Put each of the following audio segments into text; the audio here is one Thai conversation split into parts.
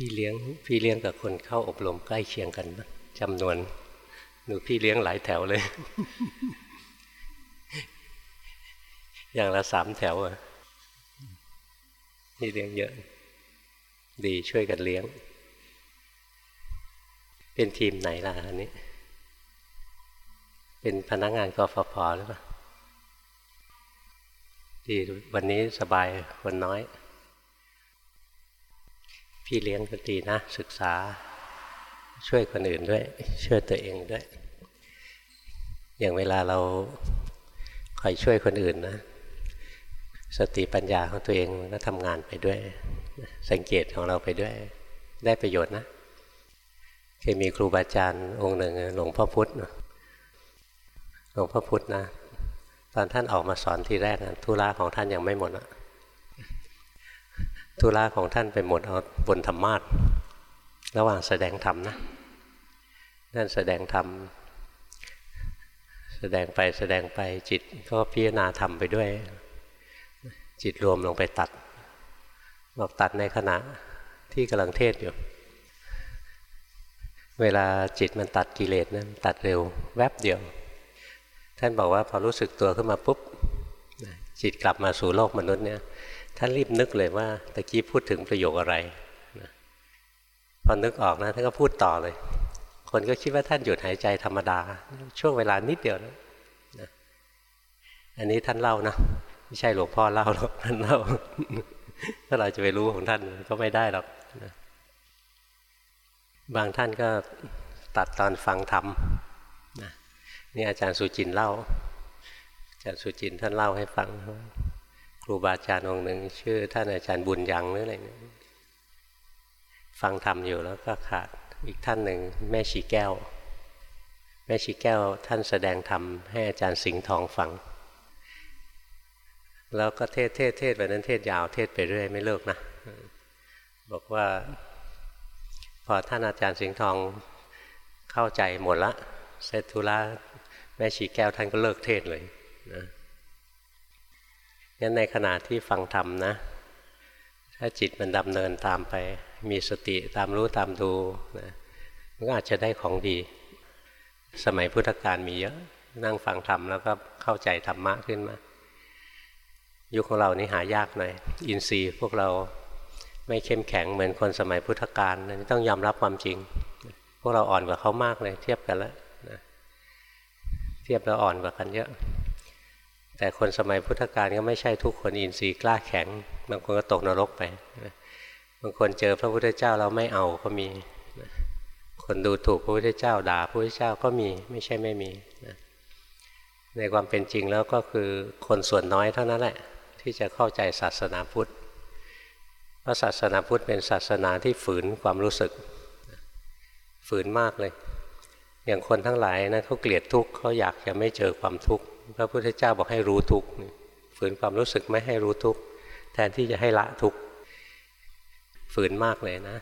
พี่เลี้ยงพี่เลี้ยงกับคนเข้าอบรมใกล้เคียงกันจำนวนหนูพี่เลี้ยงหลายแถวเลย อย่างละสามแถวอะพี่เลี้ยงเยอะ ดีช่วยกันเลี้ยง เป็นทีมไหนล่ะอันนี้ เป็นพนักงงานกฟผหรือเปล่าดีวันนี้สบายคนน้อย พี่เลี้ยงก็ดีนะ ศึกษาช่วยคนอื่นด้วย ช่วยตัวเองด้วย อย่างเวลาเราคอยช่วยคนอื่นนะ สติปัญญาของตัวเองก็ทำงานไปด้วย สังเกตของเราไปด้วย ได้ประโยชน์นะเคยมีครูบาอาจารย์องค์หนึ่งหลวงพ่อพุธหลวงพ่อพุธนะ ตอนท่านออกมาสอนทีแรกนะธุระของท่านยังไม่หมดอะ ธุระของท่านไปหมดเอาบนธรรมาทระหว่างแสดงธรรมนะนั่นแสดงธรรมแสดงไปแสดงไปจิตก็พิจารณาธรรมไปด้วย จิตรวมลงไปตัดบอกตัดในขณะที่กำลังเทศอยู่ เวลาจิตมันตัดกิเลสนะั้นตัดเร็วแวบเดียว ท่านบอกว่าพอรู้สึกตัวขึ้นมาปุ๊บจิตกลับมาสู่โลกมนุษย์เนี่ย ท่านรีบนึกเลยว่าตะกี้พูดถึงประโยคอะไรพอนึกออกนะท่านก็พูดต่อเลย คนก็คิดว่าท่านหยุดหายใจธรรมดา ช่วงเวลานิดเดียวนะอันนี้ท่านเล่านะไม่ใช่หลวงพ่อเล่าหรอกท่านเล่าถ้าเราจะไปรู้ของท่านก็ไม่ได้หรอกบางท่านก็ตัดตอนฟังธรรมนี่อาจารย์สุจินเล่า อาจารย์สุจินท่านเล่าให้ฟังค รูบาอาจารย์องค์หนึ่งชื่อ ท่านอาจารย์บุญยังหรืออะไรเนี่ยฟังธรรมอยู่แล้วก็ขาดอีกท่านหนึ่งแม่ชีแก้ว แม่ชีแก้วท่านแสดงธรรมให้อาจารย์สิงห์ทองฟัง แล้วก็เทศเทศเทศแบบนั้นเทศยาวเทศไปเรื่อยไม่เลิกนะบอกว่า พอท่านอาจารย์สิงห์ทองเข้าใจหมดละเสร็จธุระแม่ชีแก้วท่านก็เลิกเทศเลยนะ งั้นในขณะที่ฟังธรรมนะ ถ้าจิตมันดำเนินตามไป มีสติตามรู้ตามดูนะมันก็อาจจะได้ของดี สมัยพุทธกาลมีเยอะ นั่งฟังธรรมแล้วก็เข้าใจธรรมะขึ้นมา ยุคของเรานี่หายากหน่อย อินทรีย์พวกเราไม่เข้มแข็งเหมือนคนสมัยพุทธกาลนี่ต้องยอมรับความจริง พวกเราอ่อนกว่าเขามากเลย เทียบกันแล้วเทียบแล้วอ่อนกว่ากันเยอะ แต่คนสมัยพุทธกาลก็ไม่ใช่ทุกคนอินทรีย์กล้าแข็ง บางคนก็ตกนรกไป บางคนเจอพระพุทธเจ้าเราไม่เอาก็มี คนดูถูกพระพุทธเจ้าด่าพระพุทธเจ้าก็มีไม่ใช่ไม่มีในความเป็นจริงแล้วก็คือคนส่วนน้อยเท่านั้นแหละ ที่จะเข้าใจศาสนาพุทธเพราะศาสนาพุทธเป็นศาสนาที่ฝืนความรู้สึก ฝืนมากเลย อย่างคนทั้งหลายนะเขาเกลียดทุกข์เขาอยากจะไม่เจอความทุกข์ พระพุทธเจ้าบอกให้รู้ทุกข์ฝืนความรู้สึกไม่ให้รู้ทุกข์แทนที่จะให้ละทุกข์ฝืนมากเลยนะ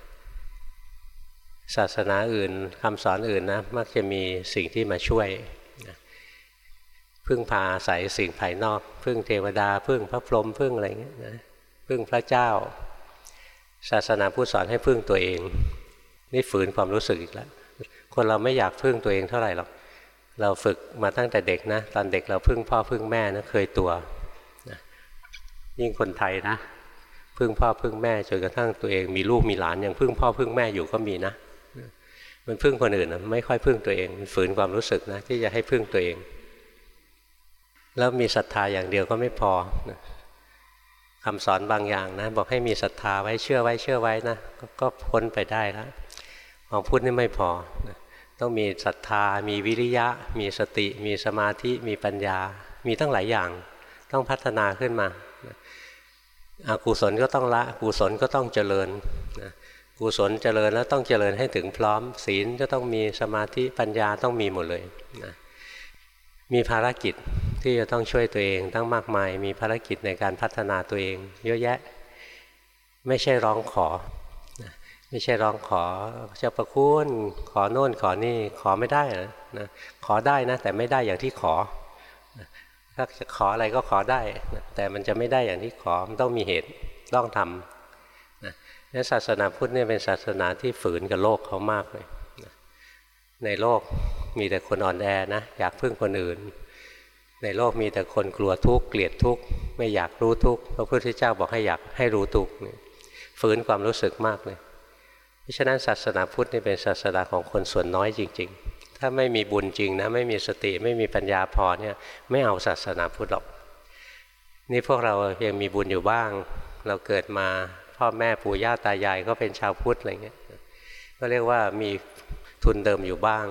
ศาสนาอื่นคำสอนอื่นนะมักจะมีสิ่งที่มาช่วยพึ่งพาใส่สิ่งภายนอก พึ่งเทวดา พึ่งพระพรหมพึ่งอะไรเงี้ยนะพึ่งพระเจ้า ศาสนาพุทธสอนให้พึ่งตัวเอง นี่ฝืนความรู้สึกอีกแล้วคนเราไม่อยากพึ่งตัวเองเท่าไหร่หรอก เราฝึกมาตั้งแต่เด็กนะตอนเด็กเราพึ่งพ่อพึ่งแม่นะเคยตัวนะยิ่งคนไทยนะพึ่งพ่อพึ่งแม่จนกระทั่งตัวเองมีลูกมีหลานยังพึ่งพ่อพึ่งแม่อยู่ก็มีนะ มันพึ่งคนอื่นนะไม่ค่อยพึ่งตัวเองมันฝืนความรู้สึกนะที่จะให้พึ่งตัวเอง แล้วมีศรัทธาอย่างเดียวก็ไม่พอคำสอนบางอย่างนะ บอกให้มีศรัทธาไว้เชื่อไว้เชื่อไว้นะก็พ้นไปได้แล้วของพุทธนี่ไม่พอ ต้องมีศรัทธา มีวิริยะ มีสติ มีสมาธิ มีปัญญา มีตั้งหลายอย่าง ต้องพัฒนาขึ้นมาอากุศลก็ต้องละกุศลก็ต้องเจริญกุศลเจริญแล้วต้องเจริญให้ถึงพร้อม ศีลก็ต้องมีสมาธิปัญญาต้องมีหมดเลยนะมีภารกิจที่จะต้องช่วยตัวเองตั้งมากมาย มีภารกิจในการพัฒนาตัวเอง เยอะแยะ ไม่ใช่ร้องขอ ไม่ใช่ร้องขอเจ้าประคุณขอโน่นขอนี่ขอไม่ได้นะขอได้นะ แต่ไม่ได้อย่างที่ขอถ้าจะขออะไรก็ขอได้ แต่มันจะไม่ได้อย่างที่ขอมันต้องมีเหตุต้องทำนี่ศาสนาพุทธเนี่ยเป็นศาสนาที่ฝืนกับโลกเขามากเลยในโลกมีแต่คนอ่อนแอนะอยากพึ่งคนอื่น ในโลกมีแต่คนกลัวทุกข์เกลียดทุกข์ไม่อยากรู้ทุกข์พระพุทธเจ้าบอกให้อยากให้รู้ทุกข์ฝืนความรู้สึกมากเลย เพราะฉะนั้นศาสนาพุทธนี่เป็นศาสนาของคนส่วนน้อยจริง ๆ ถ้าไม่มีบุญจริงนะไม่มีสติไม่มีปัญญาพอเนี่ยไม่เอาศาสนาพุทธหรอก นี่พวกเรายังมีบุญอยู่บ้าง เราเกิดมาพ่อแม่ปู่ย่าตายายก็เป็นชาวพุทธอะไรเงี้ยก็เรียกว่ามีทุนเดิมอยู่บ้าง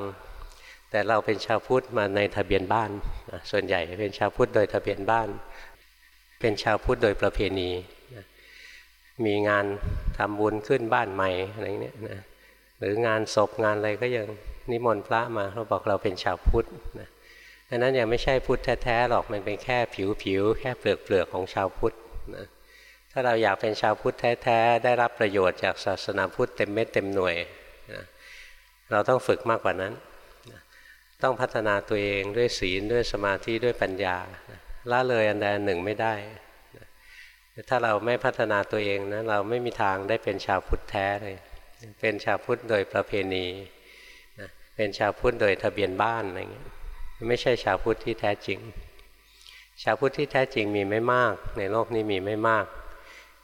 แต่เราเป็นชาวพุทธมาในทะเบียนบ้าน ส่วนใหญ่เป็นชาวพุทธโดยทะเบียนบ้าน เป็นชาวพุทธโดยประเพณี มีงานทำบุญขึ้นบ้านใหม่อะไรเงี้ยนะหรืองานศพงานอะไรก็ยังนิมนต์พระมาเราบอกเราเป็นชาวพุทธนะดังนั้นยังไม่ใช่พุทธแท้ๆหรอกมันเป็นแค่ผิวๆแค่เปลือกเปลือกของชาวพุทธนะถ้าเราอยากเป็นชาวพุทธแท้ๆได้รับประโยชน์จากศาสนาพุทธเต็มเม็ดเต็มหน่วยนะเราต้องฝึกมากกว่านั้นนะต้องพัฒนาตัวเองด้วยศีลด้วยสมาธิด้วยปัญญาละเลยอันใดอันหนึ่งไม่ได้ ถ้าเราไม่พัฒนาตัวเองนะเราไม่มีทางได้เป็นชาวพุทธแท้เลย เป็นชาวพุทธโดยประเพณีนะเป็นชาวพุทธโดยทะเบียนบ้านอะไรเงี้ยไม่ใช่ชาวพุทธที่แท้จริง ชาวพุทธที่แท้จริงมีไม่มาก ในโลกนี้มีไม่มาก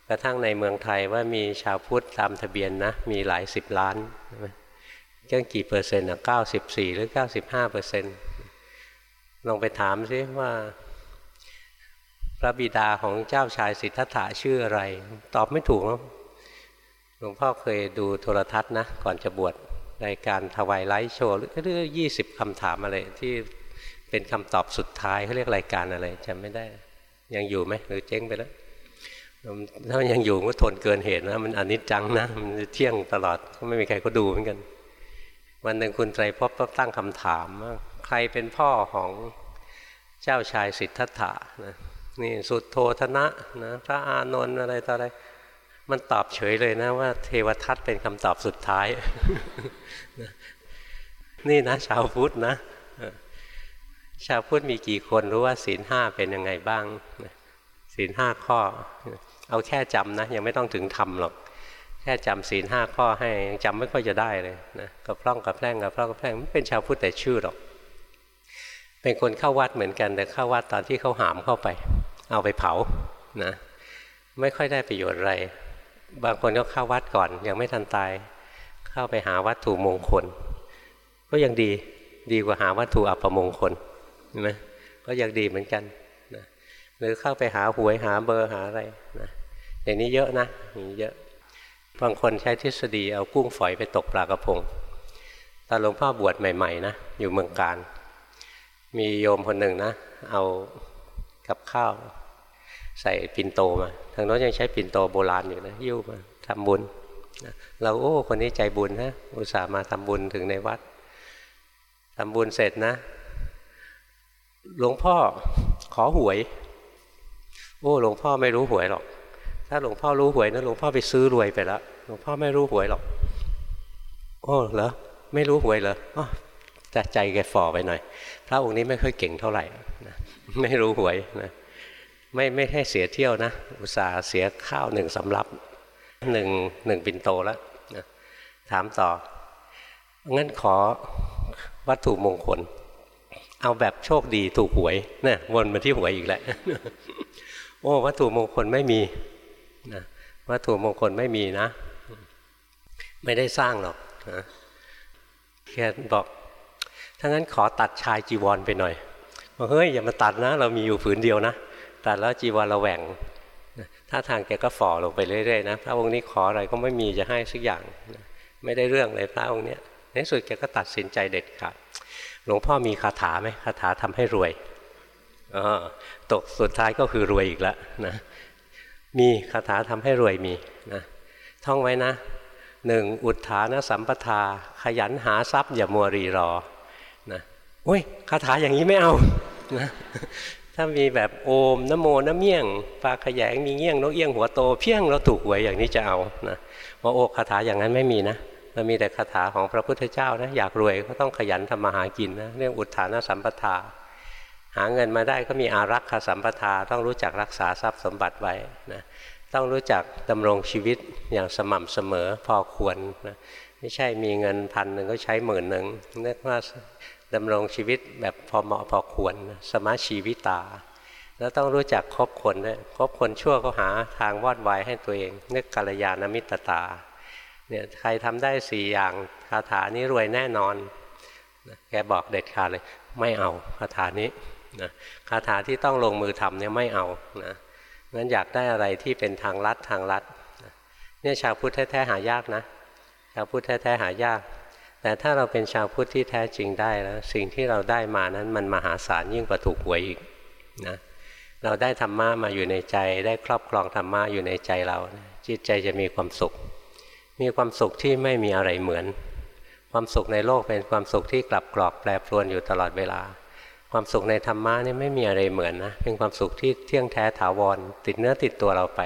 กระทั่งในเมืองไทยว่ามีชาวพุทธตามทะเบียนนะมีหลายสิบล้านเกี่กี่เปอร์เซ็นต์อะเก้าสิบสี่หรือเก้าสิบห้าเปอร์เซ็นต์ลองไปถามซิว่า พระบิดาของเจ้าชายสิทธัตถะชื่ออะไร ตอบไม่ถูกหลวงพ่อเคยดูโทรทัศน์นะ ก่อนจะบวชรายการทวายไลฟ์โชว์หรือยี่สิบคำถามอะไรที่เป็นคำตอบสุดท้ายเขาเรียกรายการอะไรจำไม่ได้ยังอยู่ไหมหรือเจ๊งไปแล้วถ้ายังอยู่ก็ทนเกินเหตุนะมันอนิจจังนะมันเที่ยงตลอดก็ไม่มีใครก็ดูเหมือนกัน วันหนึ่งคุณไตรภพก็ตั้งคำถามว่าใครเป็นพ่อของเจ้าชายสิทธัตถะนะ นี่สุดโทธนะนะพระอานนท์อะไรต่ออะไร มันตอบเฉยเลยนะว่าเทวทัตเป็นคำตอบสุดท้าย นี่นะ ชาวพุทธนะ ชาวพุทธมีกี่คนรู้ว่าศีลห้าเป็นยังไงบ้างศีลห้าข้อ เอาแค่จำนะ ยังไม่ต้องถึงทำหรอก แค่จำศีลห้าข้อให้ยังจำไม่ค่อยจะได้เลยนะกับพร่องกับแพร่งกับพร่องกับแพร่งไม่เป็นชาวพุทธแต่ชื่อหรอกเป็นคนเข้าวัดเหมือนกันแต่เข้าวัดตอนที่เขาหามเข้าไป เอาไปเผานะไม่ค่อยได้ประโยชน์อะไร บางคนก็เข้าวัดก่อน ยังไม่ทันตาย เข้าไปหาวัตถุมงคล ก็ยังดีดีกว่าหาวัตถุอัปมงคลใช่ไหมก็ยังดีเหมือนกันนะหรือเข้าไปหาหวยหาเบอร์หาอะไรนะอย่างนี้เยอะนะมีเยอะบางคนใช้ทฤษฎีเอากุ้งฝอยไปตกปลากระพงตอนหลวงพ่อบวชใหม่ๆนะอยู่เมืองการ มีโยมคนหนึ่งนะ เอากับข้าว ใส่ปิ่นโตมา ทางโน้นยังใช้ปิ่นโตโบราณอยู่นะยิ้วมาทำบุญเราโอ้คนนี้ใจบุญนะอุตส่าห์มาทำบุญถึงในวัดทำบุญเสร็จนะ หลวงพ่อขอหวย โอ้หลวงพ่อไม่รู้หวยหรอก ถ้าหลวงพ่อรู้หวยนะหลวงพ่อไปซื้อรวยไปแล้วหลวงพ่อไม่รู้หวยหรอก โอ้เหรอไม่รู้หวยเหรออ๋อจะใจแกฝ่อไปหน่อย พระองค์นี้ไม่ค่อยเก่งเท่าไหร่นะไม่รู้หวยนะ ไม่ไม่ให้เสียเที่ยวนะ อุตส่าห์เสียข้าวหนึ่งสำรับหนึ่งหนึ่งปินโตแล้วนะถามต่อ งั้นขอวัตถุมงคล เอาแบบโชคดีถูกหวยนะวนมาที่หวยอีกแล้วโอ้วัตถุมงคลไม่มีนะวัตถุมงคลไม่มีนะ ไม่ได้สร้างหรอกนะแค่บอกถ้างั้นขอตัดชายจีวรไปหน่อยบอกเฮ้ยอย่ามาตัดนะ เรามีอยู่ผืนเดียวนะ ตัดแล้วจีวรเราแหว่งถ้าทางแกก็ฝ่อลงไปเรื่อยๆนะพระองค์นี้ขออะไรก็ไม่มีจะให้สักอย่าง ไม่ได้เรื่องเลยพระองค์เนี้ยในสุดแกก็ตัดสินใจเด็ดขาดหลวงพ่อมีคาถาไหมคาถาทำให้รวยอตกสุดท้ายก็คือรวยอีกแล้วนะมีคาถาทำให้รวยมีนะท่องไว้นะหนึ่งอุทานะสัมปทา ขยันหาทรัพย์อย่ามัวรีรอนะโอ้ยคาถาอย่างนี้ไม่เอานะ ถ้ามีแบบโอมนโมน้ำเมี่ยงปลาขยงมีเงี้ยงนกเอี้ยงหัวโตเพี้ยงเราถูกหวยอย่างนี้จะเอานะว่าโอ้คาถาอย่างนั้นไม่มีนะมันมีแต่คาถาของพระพุทธเจ้านะอยากรวยก็ต้องขยันทำมาหากินนะเรื่องอุทานสัมปทา หาเงินมาได้ก็มีอารักขาสัมปทา ต้องรู้จักรักษาทรัพย์สมบัติไว้นะต้องรู้จักดำรงชีวิตอย่างสม่ำเสมอพอควรนะไม่ใช่มีเงินพันหนึ่งก็ใช้หมื่นหนึ่งเรียกว่า ดำรงชีวิตแบบพอเหมาะพอควรสมาชีวิตา แล้วต้องรู้จักคบคนด้วยคบคนชั่วก็หาทางวอดวายให้ตัวเอง นึกกัลยาณมิตรตาเนี่ยใครทำได้สี่อย่างคาถานี้รวยแน่นอน แกบอกเด็ดขาดเลย ไม่เอาคาถานี้นะคาถาที่ต้องลงมือทำเนี่ยไม่เอานะงั้นอยากได้อะไรที่เป็นทางลัดทางลัดเนี่ยชาวพุทธแท้ๆหายากนะชาวพุทธแท้ๆหายาก แต่ถ้าเราเป็นชาวพุทธที่แท้จริงได้แล้ว สิ่งที่เราได้มานั้นมันมหาศาลยิ่งกว่าถูกหวยอีกนะเราได้ธรรมะมาอยู่ในใจ ได้ครอบครองธรรมะอยู่ในใจเรา จิตใจจะมีความสุข มีความสุขที่ไม่มีอะไรเหมือน ความสุขในโลกเป็นความสุขที่กลับกรอกแปรปรวนอยู่ตลอดเวลา ความสุขในธรรมะนี่ไม่มีอะไรเหมือนนะเป็นความสุขที่เที่ยงแท้ถาวรติดเนื้อติดตัวเราไป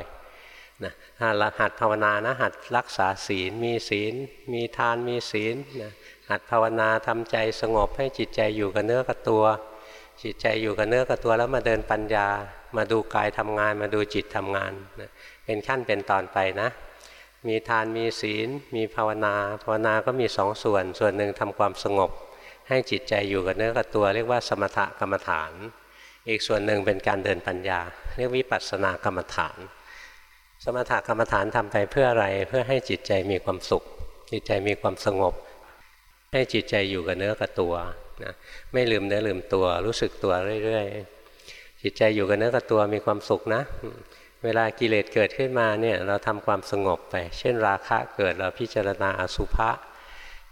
หัดภาวนานะหัดรักษาศีล มีศีล มีทานมีศีลนะหัดภาวนาทำใจสงบให้จิตใจอยู่กับเนื้อกับตัว จิตใจอยู่กับเนื้อกับตัวแล้วมาเดินปัญญา มาดูกายทำงาน มาดูจิตทำงานนะเป็นขั้นเป็นตอนไปนะ มีทานมีศีล มีภาวนา ภาวนาก็มีสองส่วน ส่วนหนึ่งทำความสงบ ให้จิตใจอยู่กับเนื้อกับตัว เรียกว่าสมถกรรมฐาน อีกส่วนหนึ่งเป็นการเดินปัญญา เรียกวิปัสสนากรรมฐาน สมถกรรมฐานทำไปเพื่ออะไร เพื่อให้จิตใจมีความสุข จิตใจมีความสงบ ให้จิตใจอยู่กับเนื้อกับตัวนะไม่ลืมเนื้อลืมตัวรู้สึกตัวเรื่อยๆ จิตใจอยู่กับเนื้อกับตัวมีความสุขนะ เวลากิเลสเกิดขึ้นมาเนี่ยเราทำความสงบไป เช่นราคะเกิดเราพิจารณาอสุภะ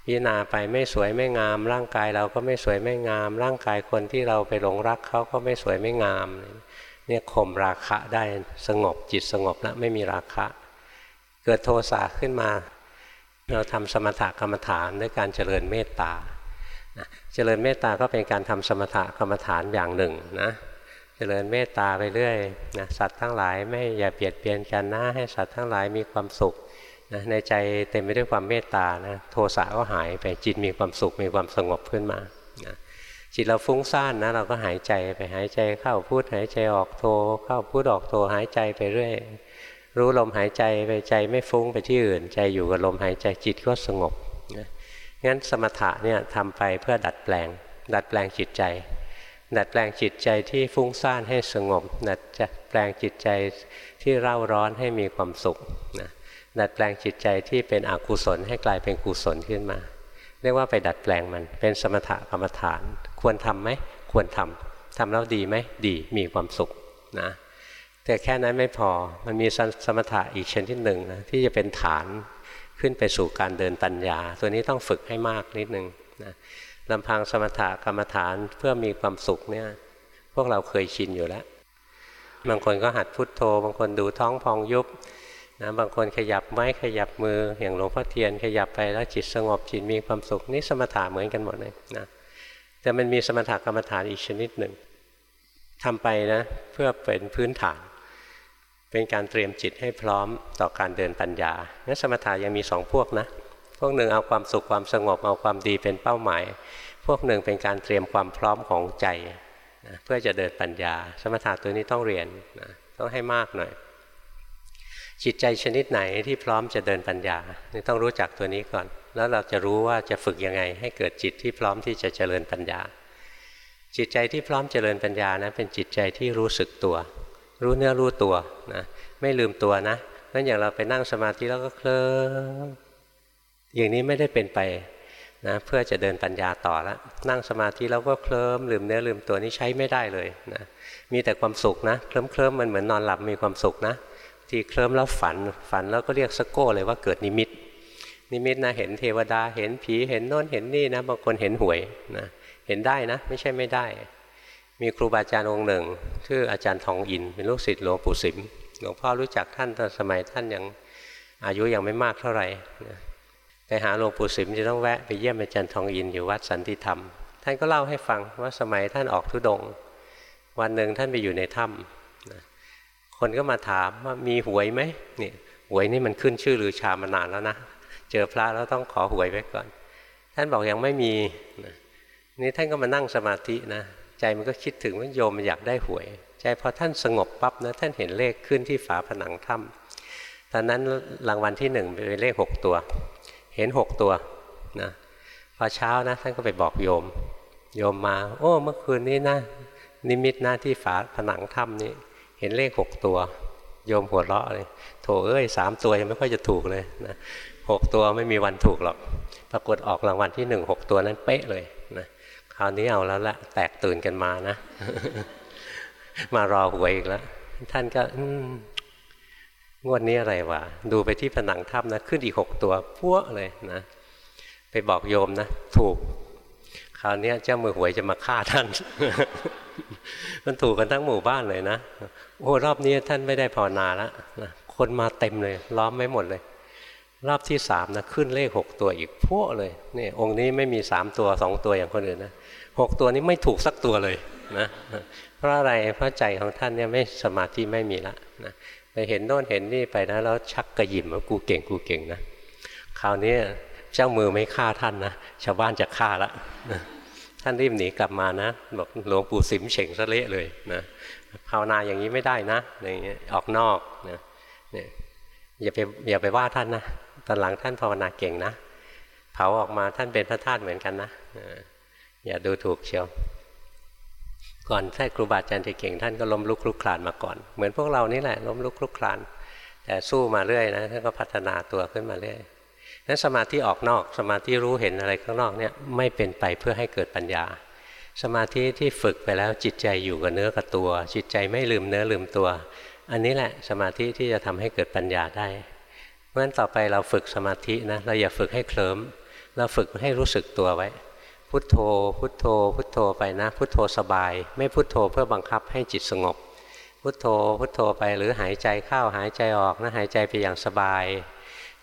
พิจารณาไปไม่สวยไม่งาม ร่างกายเราก็ไม่สวยไม่งาม ร่างกายคนที่เราไปหลงรักเขาก็ไม่สวยไม่งามเเนี่ยข่มราคะได้สงบจิตสงบแล้วไม่มีราคะ เกิดโทสะขึ้นมา เราทำสมถกรรมฐานด้วยการเจริญเมตตาเจริญเมตตาก็เป็นการทำสมถกรรมฐานอย่างหนึ่งนะเจริญเมตตาไปเรื่อยนะสัตว์ทั้งหลายไม่อย่าเบียดเบียนกันนะให้สัตว์ทั้งหลายมีความสุขนะในใจเต็มไปด้วยความเมตตานะโทสะก็หายไปจิตมีความสุขมีความสงบขึ้นมา จิตเราฟุ้งซ่านนะ เราก็หายใจไปหายใจเข้าพูดหายใจออกโทเข้าพูดออกโทหายใจไปเรื่อยรู้ลมหายใจไปใจไม่ฟุ้งไปที่อื่น ใจอยู่กับลมหายใจจิตก็สงบงั้นสมถะเนี่ยทำไปเพื่อดัดแปลง ดัดแปลงจิตใจ ดัดแปลงจิตใจที่ฟุ้งซ่านให้สงบ ดัดแปลงจิตใจที่เร่าร้อนให้มีความสุขนะดัดแปลงจิตใจที่เป็นอกุศลให้กลายเป็นกุศลขึ้นมา เรียกว่าไปดัดแปลงมันเป็นสมถะกรรมฐาน ควรทำไหมควรทำทำแล้วดีไหมดีมีความสุขนะแต่แค่นั้นไม่พอมันมีสมถะอีกชนิดหนึ่งนะที่จะเป็นฐานขึ้นไปสู่การเดินปัญญา ตัวนี้ต้องฝึกให้มากนิดนึงนะลำพังสมถะกรรมฐานเพื่อมีความสุขเนี่ยพวกเราเคยชินอยู่แล้ว บางคนก็หัดพุทโธ บางคนดูท้องพองยุบ นะบางคนขยับไม้ขยับมืออย่างหลวงพ่อเทียนขยับไปแล้วจิตสงบจิตมีความสุขนี่สมถะเหมือนกันหมดเลยนะแต่มันมีสมถะกรรมฐานอีกชนิดหนึ่งทำไปนะเพื่อเป็นพื้นฐาน เป็นการเตรียมจิตให้พร้อมต่อการเดินปัญญานั้นสมถะยังมีสองพวกนะพวกหนึ่งเอาความสุขความสงบเอาความดีเป็นเป้าหมาย พวกหนึ่งเป็นการเตรียมความพร้อมของใจนะเพื่อจะเดินปัญญา สมถะตัวนี้ต้องเรียนนะต้องให้มากหน่อย จิตใจชนิดไหนที่พร้อมจะเดินปัญญานี่ต้องรู้จักตัวนี้ก่อน แล้วเราจะรู้ว่าจะฝึกยังไง ให้เกิดจิตที่พร้อมที่จะเจริญปัญญา จิตใจที่พร้อมเจริญปัญญานะเป็นจิตใจที่รู้สึกตัว รู้เนื้อรู้ตัวนะไม่ลืมตัวนะนั่นอย่างเราไปนั่งสมาธิแล้วก็เคลิ้มอย่างนี้ไม่ได้เป็นไปนะเพื่อจะเดินปัญญาต่อแล้วนั่งสมาธิแล้วก็เคลิ้มลืมเนื้อลืมตัวนี้ใช้ไม่ได้เลยนะมีแต่ความสุขนะเคลิ้มเคลิ้มมันเหมือนนอนหลับมีความสุขนะ ทีเคลิ้มแล้วฝัน ฝันแล้วก็เรียกสโก้เลยว่าเกิดนิมิต นิมิตนะเห็นเทวดาเห็นผีเห็นโน่นเห็นนี่นะบางคนเห็นหวยนะเห็นได้นะ ไม่ใช่ไม่ได้ มีครูบาอาจารย์องค์หนึ่ง ชื่ออาจารย์ทองอิน เป็นลูกศิษย์หลวงปู่สิมหลวงพ่อรู้จักท่านตอนสมัยท่านยังอายุยังไม่มากเท่าไหร่ไปหาหลวงปู่สิมจะต้องแวะไปเยี่ยมอาจารย์ทองอินอยู่วัดสันติธรรม ท่านก็เล่าให้ฟังว่าสมัยท่านออกทุดง วันหนึ่งท่านไปอยู่ในถ้ำ คนก็มาถามว่ามีหวยไหมนี่หวยนี่มันขึ้นชื่อหรือชามานานแล้วนะเจอพระแล้วต้องขอหวยไว้ก่อน ท่านบอกยังไม่มีนี่ท่านก็มานั่งสมาธินะใจมันก็คิดถึงว่าโยมอยากได้หวยใจพอท่านสงบปั๊บนะท่านเห็นเลขขึ้นที่ฝาผนังถ้ตอนนั้นรางวัลที่หนึ่งเป็นเลขหกตัว เห็นหกตัวนะพอเช้านะท่านก็ไปบอกโยม โยมมา โอ้เมื่อคืนนี้นะนิมิตหน้าที่ฝาผนังถ้ำนี่ เห็นเลขหกตัว โยมหัวเราะเลยโถเอ้ยสามตัวยังไม่ค่อยจะถูกเลยนะหกตัวไม่มีวันถูกหรอก ปรากฏออกรางวัลที่หนึ่งหกตัวนั้นเป๊ะเลยนะคราวนี้เอาแล้วละแตกตื่นกันมานะ มารอหวยอีกแล้ว ท่านก็งวดนี้อะไรวะดูไปที่ผนังถ้ำนะ ขึ้นอีกหกตัวพัวเลยนะ ไปบอกโยมนะ ถูก คราวนี้เจ้ามือหวยจะมาฆ่าท่าน มันถูกกันทั้งหมู่บ้านเลยนะ โอ้รอบนี้ท่านไม่ได้ภาวนาแล้วนะคนมาเต็มเลย ล้อมไม่หมดเลย รอบที่สามนะขึ้นเลขหกตัวอีกพวกเลยนี่องค์นี้ไม่มีสามตัวสองตัวอย่างคนอื่นนะหกตัวนี้ไม่ถูกสักตัวเลยนะเพราะอะไรเพราะใจของท่านเนี่ยไม่สมาธิไม่มีละนะไปเห็นโน่นเห็นนี่ไปนะแล้วชักกระยิมว่ากูเก่งกูเก่งนะคราวนี้เจ้ามือไม่ฆ่าท่านนะชาวบ้านจะฆ่าละท่านรีบหนีกลับมานะบอกหลวงปู่สิมเฉ่งซะเละเลยนะ ภาวนาอย่างนี้ไม่ได้นะอย่างเงี้ยออกนอกนะเนี่ยอย่าไปอย่าไปว่าท่านนะตอนหลังท่านภาวนาเก่งนะเผาออกมาท่านเป็นพระธาตุเหมือนกันนะอย่าดูถูกเชียว ก่อนท่านครูบาอาจารย์เก่งท่านก็ล้มลุกคลุกคลานมาก่อน เหมือนพวกเรานี่แหละล้มลุกคลุกคลาน แต่สู้มาเรื่อยนะท่านก็พัฒนาตัวขึ้นมาเรื่อยนั้นสมาธิออกนอก สมาธิรู้เห็นอะไรข้างนอกเนี่ยไม่เป็นไปเพื่อให้เกิดปัญญา สมาธิที่ฝึกไปแล้วจิตใจอยู่กับเนื้อกับตัว จิตใจไม่ลืมเนื้อลืมตัว อันนี้แหละสมาธิที่จะทำให้เกิดปัญญาได้เพราะฉะนั้นต่อไปเราฝึกสมาธินะเราอย่าฝึกให้เคลิ้มเราฝึกให้รู้สึกตัวไว้ พุทโธ พุทโธ พุทโธไปนะ พุทโธสบาย ไม่พุทโธเพื่อบังคับให้จิตสงบ พุทโธพุทโธไปหรือหายใจเข้าหายใจออกนะหายใจไปอย่างสบาย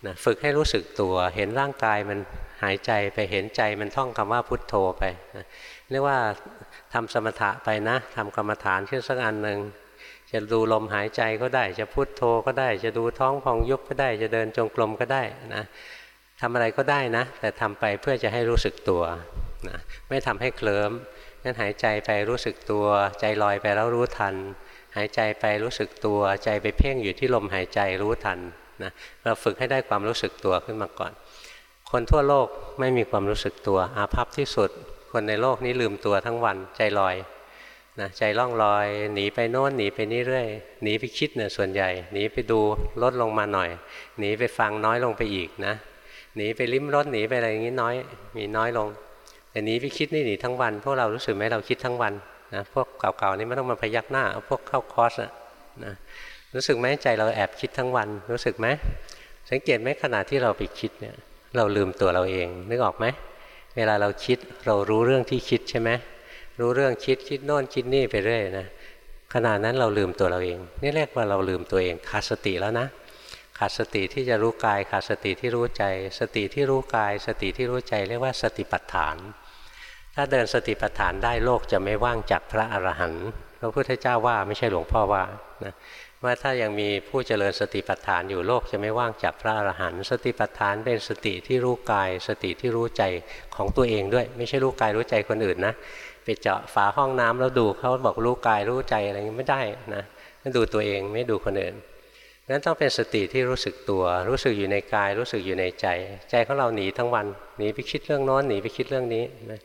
นะฝึกให้รู้สึกตัว เห็นร่างกายมันหายใจไปเห็นใจมันท่องคำว่าพุทโธไปนะเรียกว่าทำสมถะไปนะทำกรรมฐานขึ้นสักอันหนึ่งจะดูลมหายใจก็ได้ จะพุทโธก็ได้ จะดูท้องพองยุบก็ได้ จะเดินจงกรมก็ได้นะทำอะไรก็ได้นะ แต่ทำไปเพื่อจะให้รู้สึกตัวนะไม่ทำให้เคลิ้มงั้นหายใจไปรู้สึกตัว ใจลอยไปแล้วรู้ทัน หายใจไปรู้สึกตัว ใจไปเพ่งอยู่ที่ลมหายใจรู้ทัน นะเราฝึกให้ได้ความรู้สึกตัวขึ้นมาก่อน คนทั่วโลกไม่มีความรู้สึกตัว อาภัพที่สุด คนในโลกนี้ลืมตัวทั้งวันใจลอยนะใจล่องลอย หนีไปโน่นหนีไปนี่เรื่อยหนีไปคิดเนี่ยส่วนใหญ่ หนีไปดูลดลงมาหน่อย หนีไปฟังน้อยลงไปอีกนะหนีไปลิ้มรสหนีไปอะไรอย่างนี้น้อย มีน้อยลง แต่หนีไปคิดนี่หนีทั้งวัน พวกเรารู้สึกไหมเราคิดทั้งวันนะพวกเก่าๆนี่ไม่ต้องมาพยักหน้าพวกเข้าคอร์สนะ รู้สึกไหมใจเราแอบคิดทั้งวัน รู้สึกไหมสังเกตไหมขณะที่เราไปคิดเนี่ย เราลืมตัวเราเองนึกออกไหมเวลาเราคิดเรารู้เรื่องที่คิดใช่ไหมรู้เรื่องคิดคิดโน่นคิดนี่ไปเรื่อยนะขณะนั้นเราลืมตัวเราเอง นี่เรียกว่าเราลืมตัวเองขาดสติแล้วนะขาดสติที่จะรู้กายขาดสติที่รู้ใจ สติที่รู้กาย สติที่รู้ใจเรียกว่าสติปัฏฐาน ถ้าเดินสติปัฏฐานได้โลกจะไม่ว่างจากพระอรหันต์พระพุทธเจ้าว่าไม่ใช่หลวงพ่อว่านะ ว่าถ้ายังมีผู้เจริญสติปัฏฐานอยู่โลกจะไม่ว่างจากพระอรหันต์สติปัฏฐานเป็นสติที่รู้กาย สติที่รู้ใจของตัวเองด้วย ไม่ใช่รู้กายรู้ใจคนอื่นนะไปเจาะฝาห้องน้ำแล้วดูเขาบอกรู้กายรู้ใจอะไรเงี้ไม่ได้นะดูตัวเองไม่ดูคนอื่นนั้นต้องเป็นสติที่รู้สึกตัว รู้สึกอยู่ในกาย รู้สึกอยู่ในใจ ใจของเราหนีทั้งวันหนีไปคิดเรื่องโน้นหนีไปคิดเรื่องนี้นะ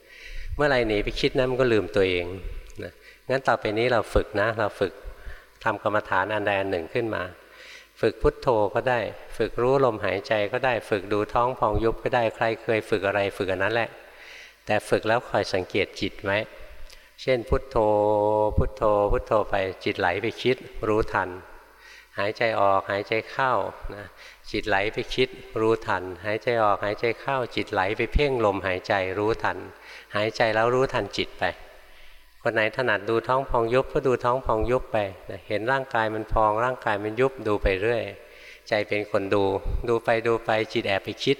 เมื่อไรหนีไปคิดนะมันก็ลืมตัวเองนะงั้นต่อไปนี้เราฝึกนะเราฝึก ทำกรรมฐานอันใดอันหนึ่งขึ้นมา ฝึกพุทโธก็ได้ ฝึกรู้ลมหายใจก็ได้ ฝึกดูท้องพองยุบก็ได้ ใครเคยฝึกอะไรฝึกอันนั้นแหละ แต่ฝึกแล้วคอยสังเกตจิตไว้ เช่นพุทโธ พุทโธ พุทโธไปจิตไหลไปคิด รู้ทัน หายใจออกหายใจเข้านะจิตไหลไปคิด รู้ทัน หายใจออกหายใจเข้าจิตไหลไปเพ่งลมหายใจรู้ทัน หายใจแล้วรู้ทันจิตไป คนไหนถนัดดูท้องพองยุบก็ดูท้องพองยุบไปเห็นร่างกายมันพอง ร่างกายมันยุบดูไปเรื่อย ใจเป็นคนดู ดูไปดูไปจิตแอบไปคิด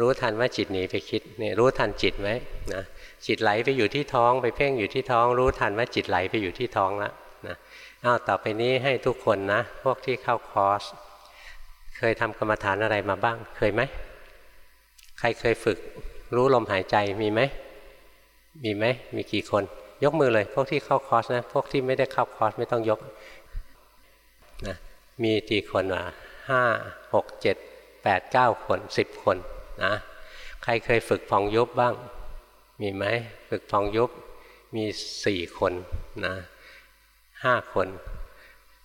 รู้ทันว่าจิตหนีไปคิดเนี่ยรู้ทันจิตไหมนะจิตไหลไปอยู่ที่ท้องไปเพ่งอยู่ที่ท้อง รู้ทันว่าจิตไหลไปอยู่ที่ท้องแล้วนะอ้าวต่อไปนี้ให้ทุกคนนะ พวกที่เข้าคอร์สเคยทำกรรมฐานอะไรมาบ้าง เคยไหมใครเคยฝึก รู้ลมหายใจมีไหมมีไหมมีกี่คน ยกมือเลย พวกที่เข้าคอร์สนะ พวกที่ไม่ได้เข้าคอร์สไม่ต้องยกนะมีกี่คนวะห้าหกเจ็ดแปดเก้าคนสิบคนนะใครเคยฝึกพองยุบบ้าง มีไหมฝึกพองยุบมีสี่คนนะห้าคน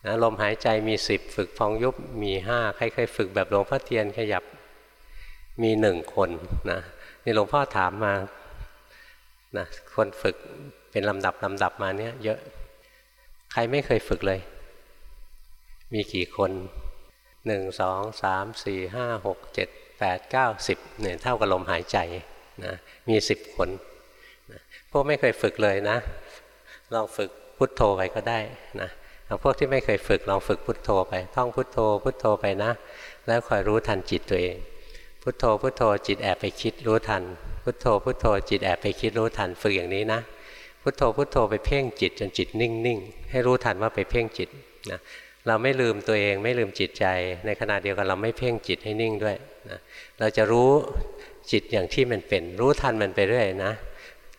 นะลมหายใจมีสิบฝึกพองยุบมีห้าใครเคยฝึกแบบหลวงพ่อเทียนขยับมีหนึ่งคนนะนี่หลวงพ่อถามมานะคนฝึก เป็นลำดับลำดับมาเนี้ยเยอะ ใครไม่เคยฝึกเลย มีกี่คนหนึ่งสองสามสี่ห้าหกเจ็ดแปดเก้าสิบเนี่ยเท่ากับลมหายใจนะมีสิบคนนะพวกไม่เคยฝึกเลยนะ ลองฝึกพุทโธไปก็ได้นะพวกที่ไม่เคยฝึกลองฝึกพุทโธไป ท่องพุทโธ พุทโธไปนะ แล้วคอยรู้ทันจิตตัวเอง พุทโธพุทโธจิตแอบไปคิดรู้ทัน พุทโธพุทโธจิตแอบไปคิดรู้ทันฝึกอย่างนี้นะ พุทโธพุทโธไปเพ่งจิตจนจิตนิ่งๆ ให้รู้ทันว่าไปเพ่งจิตนะเราไม่ลืมตัวเองไม่ลืมจิตใจ ในขณะเดียวกันเราไม่เพ่งจิตให้นิ่งด้วยนะเราจะรู้จิตอย่างที่มันเป็น รู้ทันมันไปเรื่อยนะ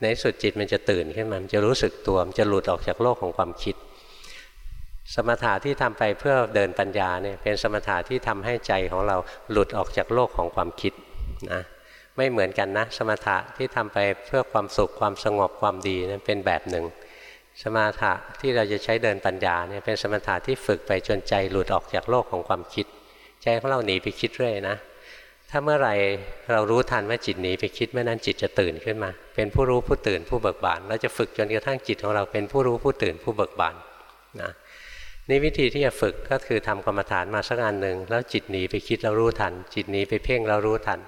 ในสุดจิตมันจะตื่นขึ้นมามันจะรู้สึกตัวมันจะหลุดออกจากโลกของความคิด สมถะที่ทำไปเพื่อเดินปัญญาเนี่ยเป็นสมถะที่ทำให้ใจของเราหลุดออกจากโลกของความคิดนะ ไม่เหมือนกันนะ สมถะที่ทำไปเพื่อความสุขความสงบความดีนั้นเป็นแบบหนึ่ง สมาถะที่เราจะใช้เดินปัญญาเนี่ยเป็นสมถะที่ฝึกไปจนใจหลุดออกจากโลกของความคิด ใจของเราหนีไปคิดเรื่อยนะ ถ้าเมื่อไรเรารู้ทันว่าจิตหนีไปคิดเมื่อนั้นจิตจะตื่นขึ้นมา เป็นผู้รู้ผู้ตื่นผู้เบิกบานเราจะฝึกจนกระทั่งจิตของเราเป็นผู้รู้ผู้ตื่นผู้เบิกบานนะนี่วิธีที่จะฝึกก็คือทำกรรมฐานมาสักอันหนึ่งแล้วจิตหนีไปคิดเรารู้ทัน จิตหนีไปเพ่งเรารู้ทัน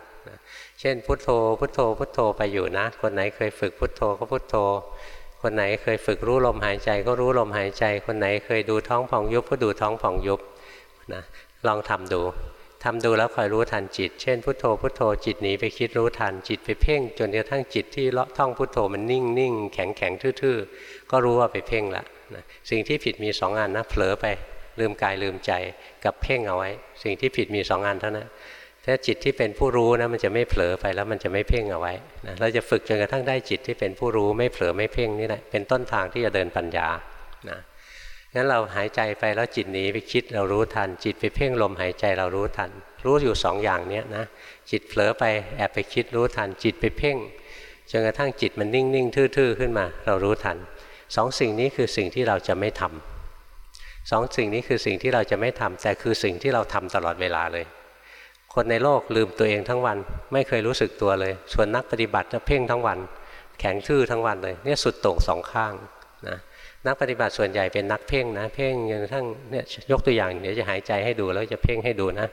เช่นพุทโธ พุทโธ พุทโธไปอยู่นะ คนไหนเคยฝึกพุทโธก็พุทโธ คนไหนเคยฝึกรู้ลมหายใจก็รู้ลมหายใจ คนไหนเคยดูท้องผ่องยุบก็ดูท้องผ่องยุบนะลองทำดูทำดูแล้วคอยรู้ทันจิต เช่นพุทโธ พุทโธ จิตหนีไปคิดรู้ทันจิตไปเพ่ง จนกระทั่งจิตที่เลาะท่องพุทโธมันนิ่งนิ่งแข็งแข็งทื่อๆ ก็รู้ว่าไปเพ่งละนะสิ่งที่ผิดมีสองอันนะเผลอไปลืมกายลืมใจกับเพ่งเอาไว้ สิ่งที่ผิดมีสองอันเท่านั้น ถ้าจิตที่เป็นผู้รู้นะมันจะไม่เผลอไปแล้วมันจะไม่เพ่งเอาไว้นะเราจะฝึกจนกระทั่งได้จิตที่เป็นผู้รู้ไม่เผลอไม่เพ่งนี่แหละเป็นต้นทางที่จะเดินปัญญานะงั้นเราหายใจไปแล้วจิตหนีไปคิดเรารู้ทัน จิตไปเพ่งลมหายใจเรารู้ทัน รู้อยู่สองอย่างนี้นะจิตเผลอไปแอบไปคิดรู้ทัน จิตไปเพ่งจนกระทั่งจิตมันนิ่งนิ่งทื่อๆขึ้นมา เรารู้ทันสองสิ่งนี้คือสิ่งที่เราจะไม่ทำสองสิ่งนี้คือสิ่งที่เราจะไม่ทำแต่คือสิ่งที่เราทำตลอดเวลาเลย คนในโลกลืมตัวเองทั้งวัน ไม่เคยรู้สึกตัวเลย ส่วนนักปฏิบัติจะเพ่งทั้งวัน แข็งทื่อทั้งวันเลยเนี่ยสุดโต่งสองข้างนะนักปฏิบัติส่วนใหญ่เป็นนักเพ่งนะ เพ่งจนทั้งเนี่ยยกตัวอย่างเดี๋ยวจะหายใจให้ดูแล้วจะเพ่งให้ดูนะ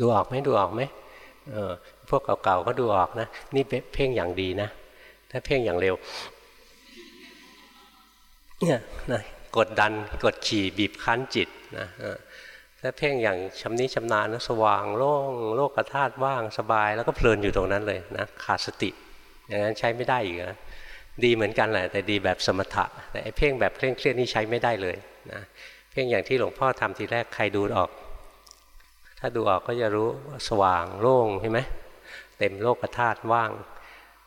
ดูออกไหมดูออกไหมเออพวกเก่าๆก็ดูออกนะ นี่เพ่งอย่างดีนะ ถ้าเพ่งอย่างเร็วเนี่ยนะกดดันกดขี่บีบคั้นจิต นะถ้าเพ่งอย่างชำนิชำนาญนะสว่างโล่งโลกธาตุว่างสบาย แล้วก็เพลินอยู่ตรงนั้นเลยนะขาดสติอย่างนั้นใช้ไม่ได้อีกนะดีเหมือนกันแหละแต่ดีแบบสมถะแต่ไอ้เพ่งแบบเคร่งเครียดนี่ใช้ไม่ได้เลยนะเพ่งอย่างที่หลวงพ่อทำทีแรกใครดูออก ถ้าดูออกก็จะรู้สว่างโล่งใช่ไหมเต็มโลกธาตุว่าง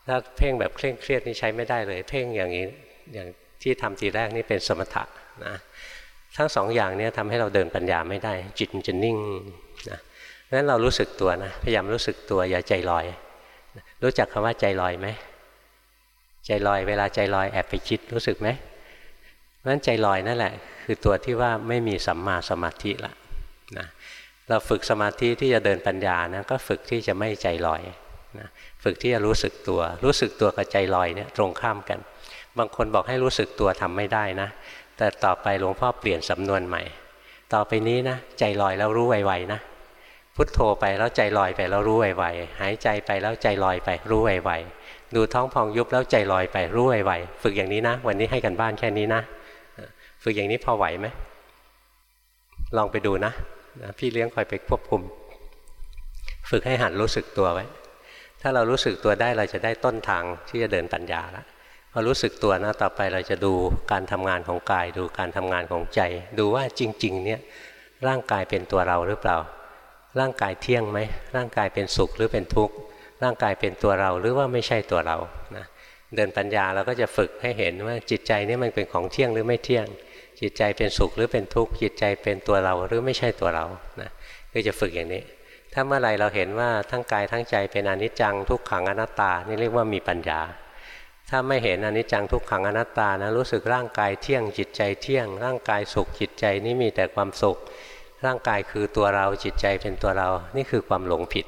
ถ้าเพ่งแบบเคร่งเครียดนี่ใช้ไม่ได้เลย เพ่งอย่างนี้อย่างที่ทำทีแรกนี่เป็นสมถะนะ ทั้งสองอย่างนี้ทำให้เราเดินปัญญาไม่ได้ จิตมันจะนิ่งนะนั้นเรารู้สึกตัวนะพยายามรู้สึกตัวอย่าใจลอย รู้จักคำว่าใจลอยไหมใจลอยเวลาใจลอยแอบไปคิดรู้สึกไหมเพราะนั้นใจลอยนั่นแหละ คือตัวที่ว่าไม่มีสัมมาสมาธิละนะเราฝึกสมาธิที่จะเดินปัญญานะก็ฝึกที่จะไม่ใจลอยนะฝึกที่จะรู้สึกตัว รู้สึกตัวกับใจลอยเนี่ยตรงข้ามกัน บางคนบอกให้รู้สึกตัวทำไม่ได้นะ แต่ต่อไปหลวงพ่อเปลี่ยนสำนวนใหม่ ต่อไปนี้นะใจลอยแล้วรู้ไวๆนะพุทโธไปแล้วใจลอยไปแล้วรู้ไวๆหายใจไปแล้วใจลอยไปรู้ไวๆดูท้องพองยุบแล้วใจลอยไปรู้ไวๆฝึกอย่างนี้นะ วันนี้ให้กันบ้านแค่นี้นะ ฝึกอย่างนี้พอไหวไหมลองไปดูนะพี่เลี้ยงคอยไปควบคุม ฝึกให้หันรู้สึกตัวไว้ ถ้าเรารู้สึกตัวได้เราจะได้ต้นทางที่จะเดินปัญญาแล้ว อรู้สึกตัวนะต่อไปเราจะดูการทำงานของกาย ดูการทำงานของใจ ดูว่าจริง ๆ เนี่ยร่างกายเป็นตัวเราหรือเปล่า ร่างกายเที่ยงไหมร่างกายเป็นสุขหรือเป็นทุกข์ร่างกายเป็นตัวเราหรือว่าไม่ใช่ตัวเรานะเดินปัญญาเราก็จะฝึกให้เห็นว่าจิตใจนี่มันเป็นของเที่ยงหรือไม่เที่ยง จิตใจเป็นสุขหรือเป็นทุกข์จิตใจเป็นตัวเราหรือไม่ใช่ตัวเรานะก็จะฝึกอย่างนี้ ถ้าเมื่อไรเราเห็นว่าทั้งกายทั้งใจเป็นอนิจจังทุกขังอนัตตานี่เรียกว่ามีปัญญา ถ้าไม่เห็นอนิจจังทุกขังอนัตตานะรู้สึกร่างกายเที่ยงจิตใจเที่ยง ร่างกายสุขจิตใจนี่มีแต่ความสุข ร่างกายคือตัวเราจิตใจเป็นตัวเรา นี่คือความหลงผิด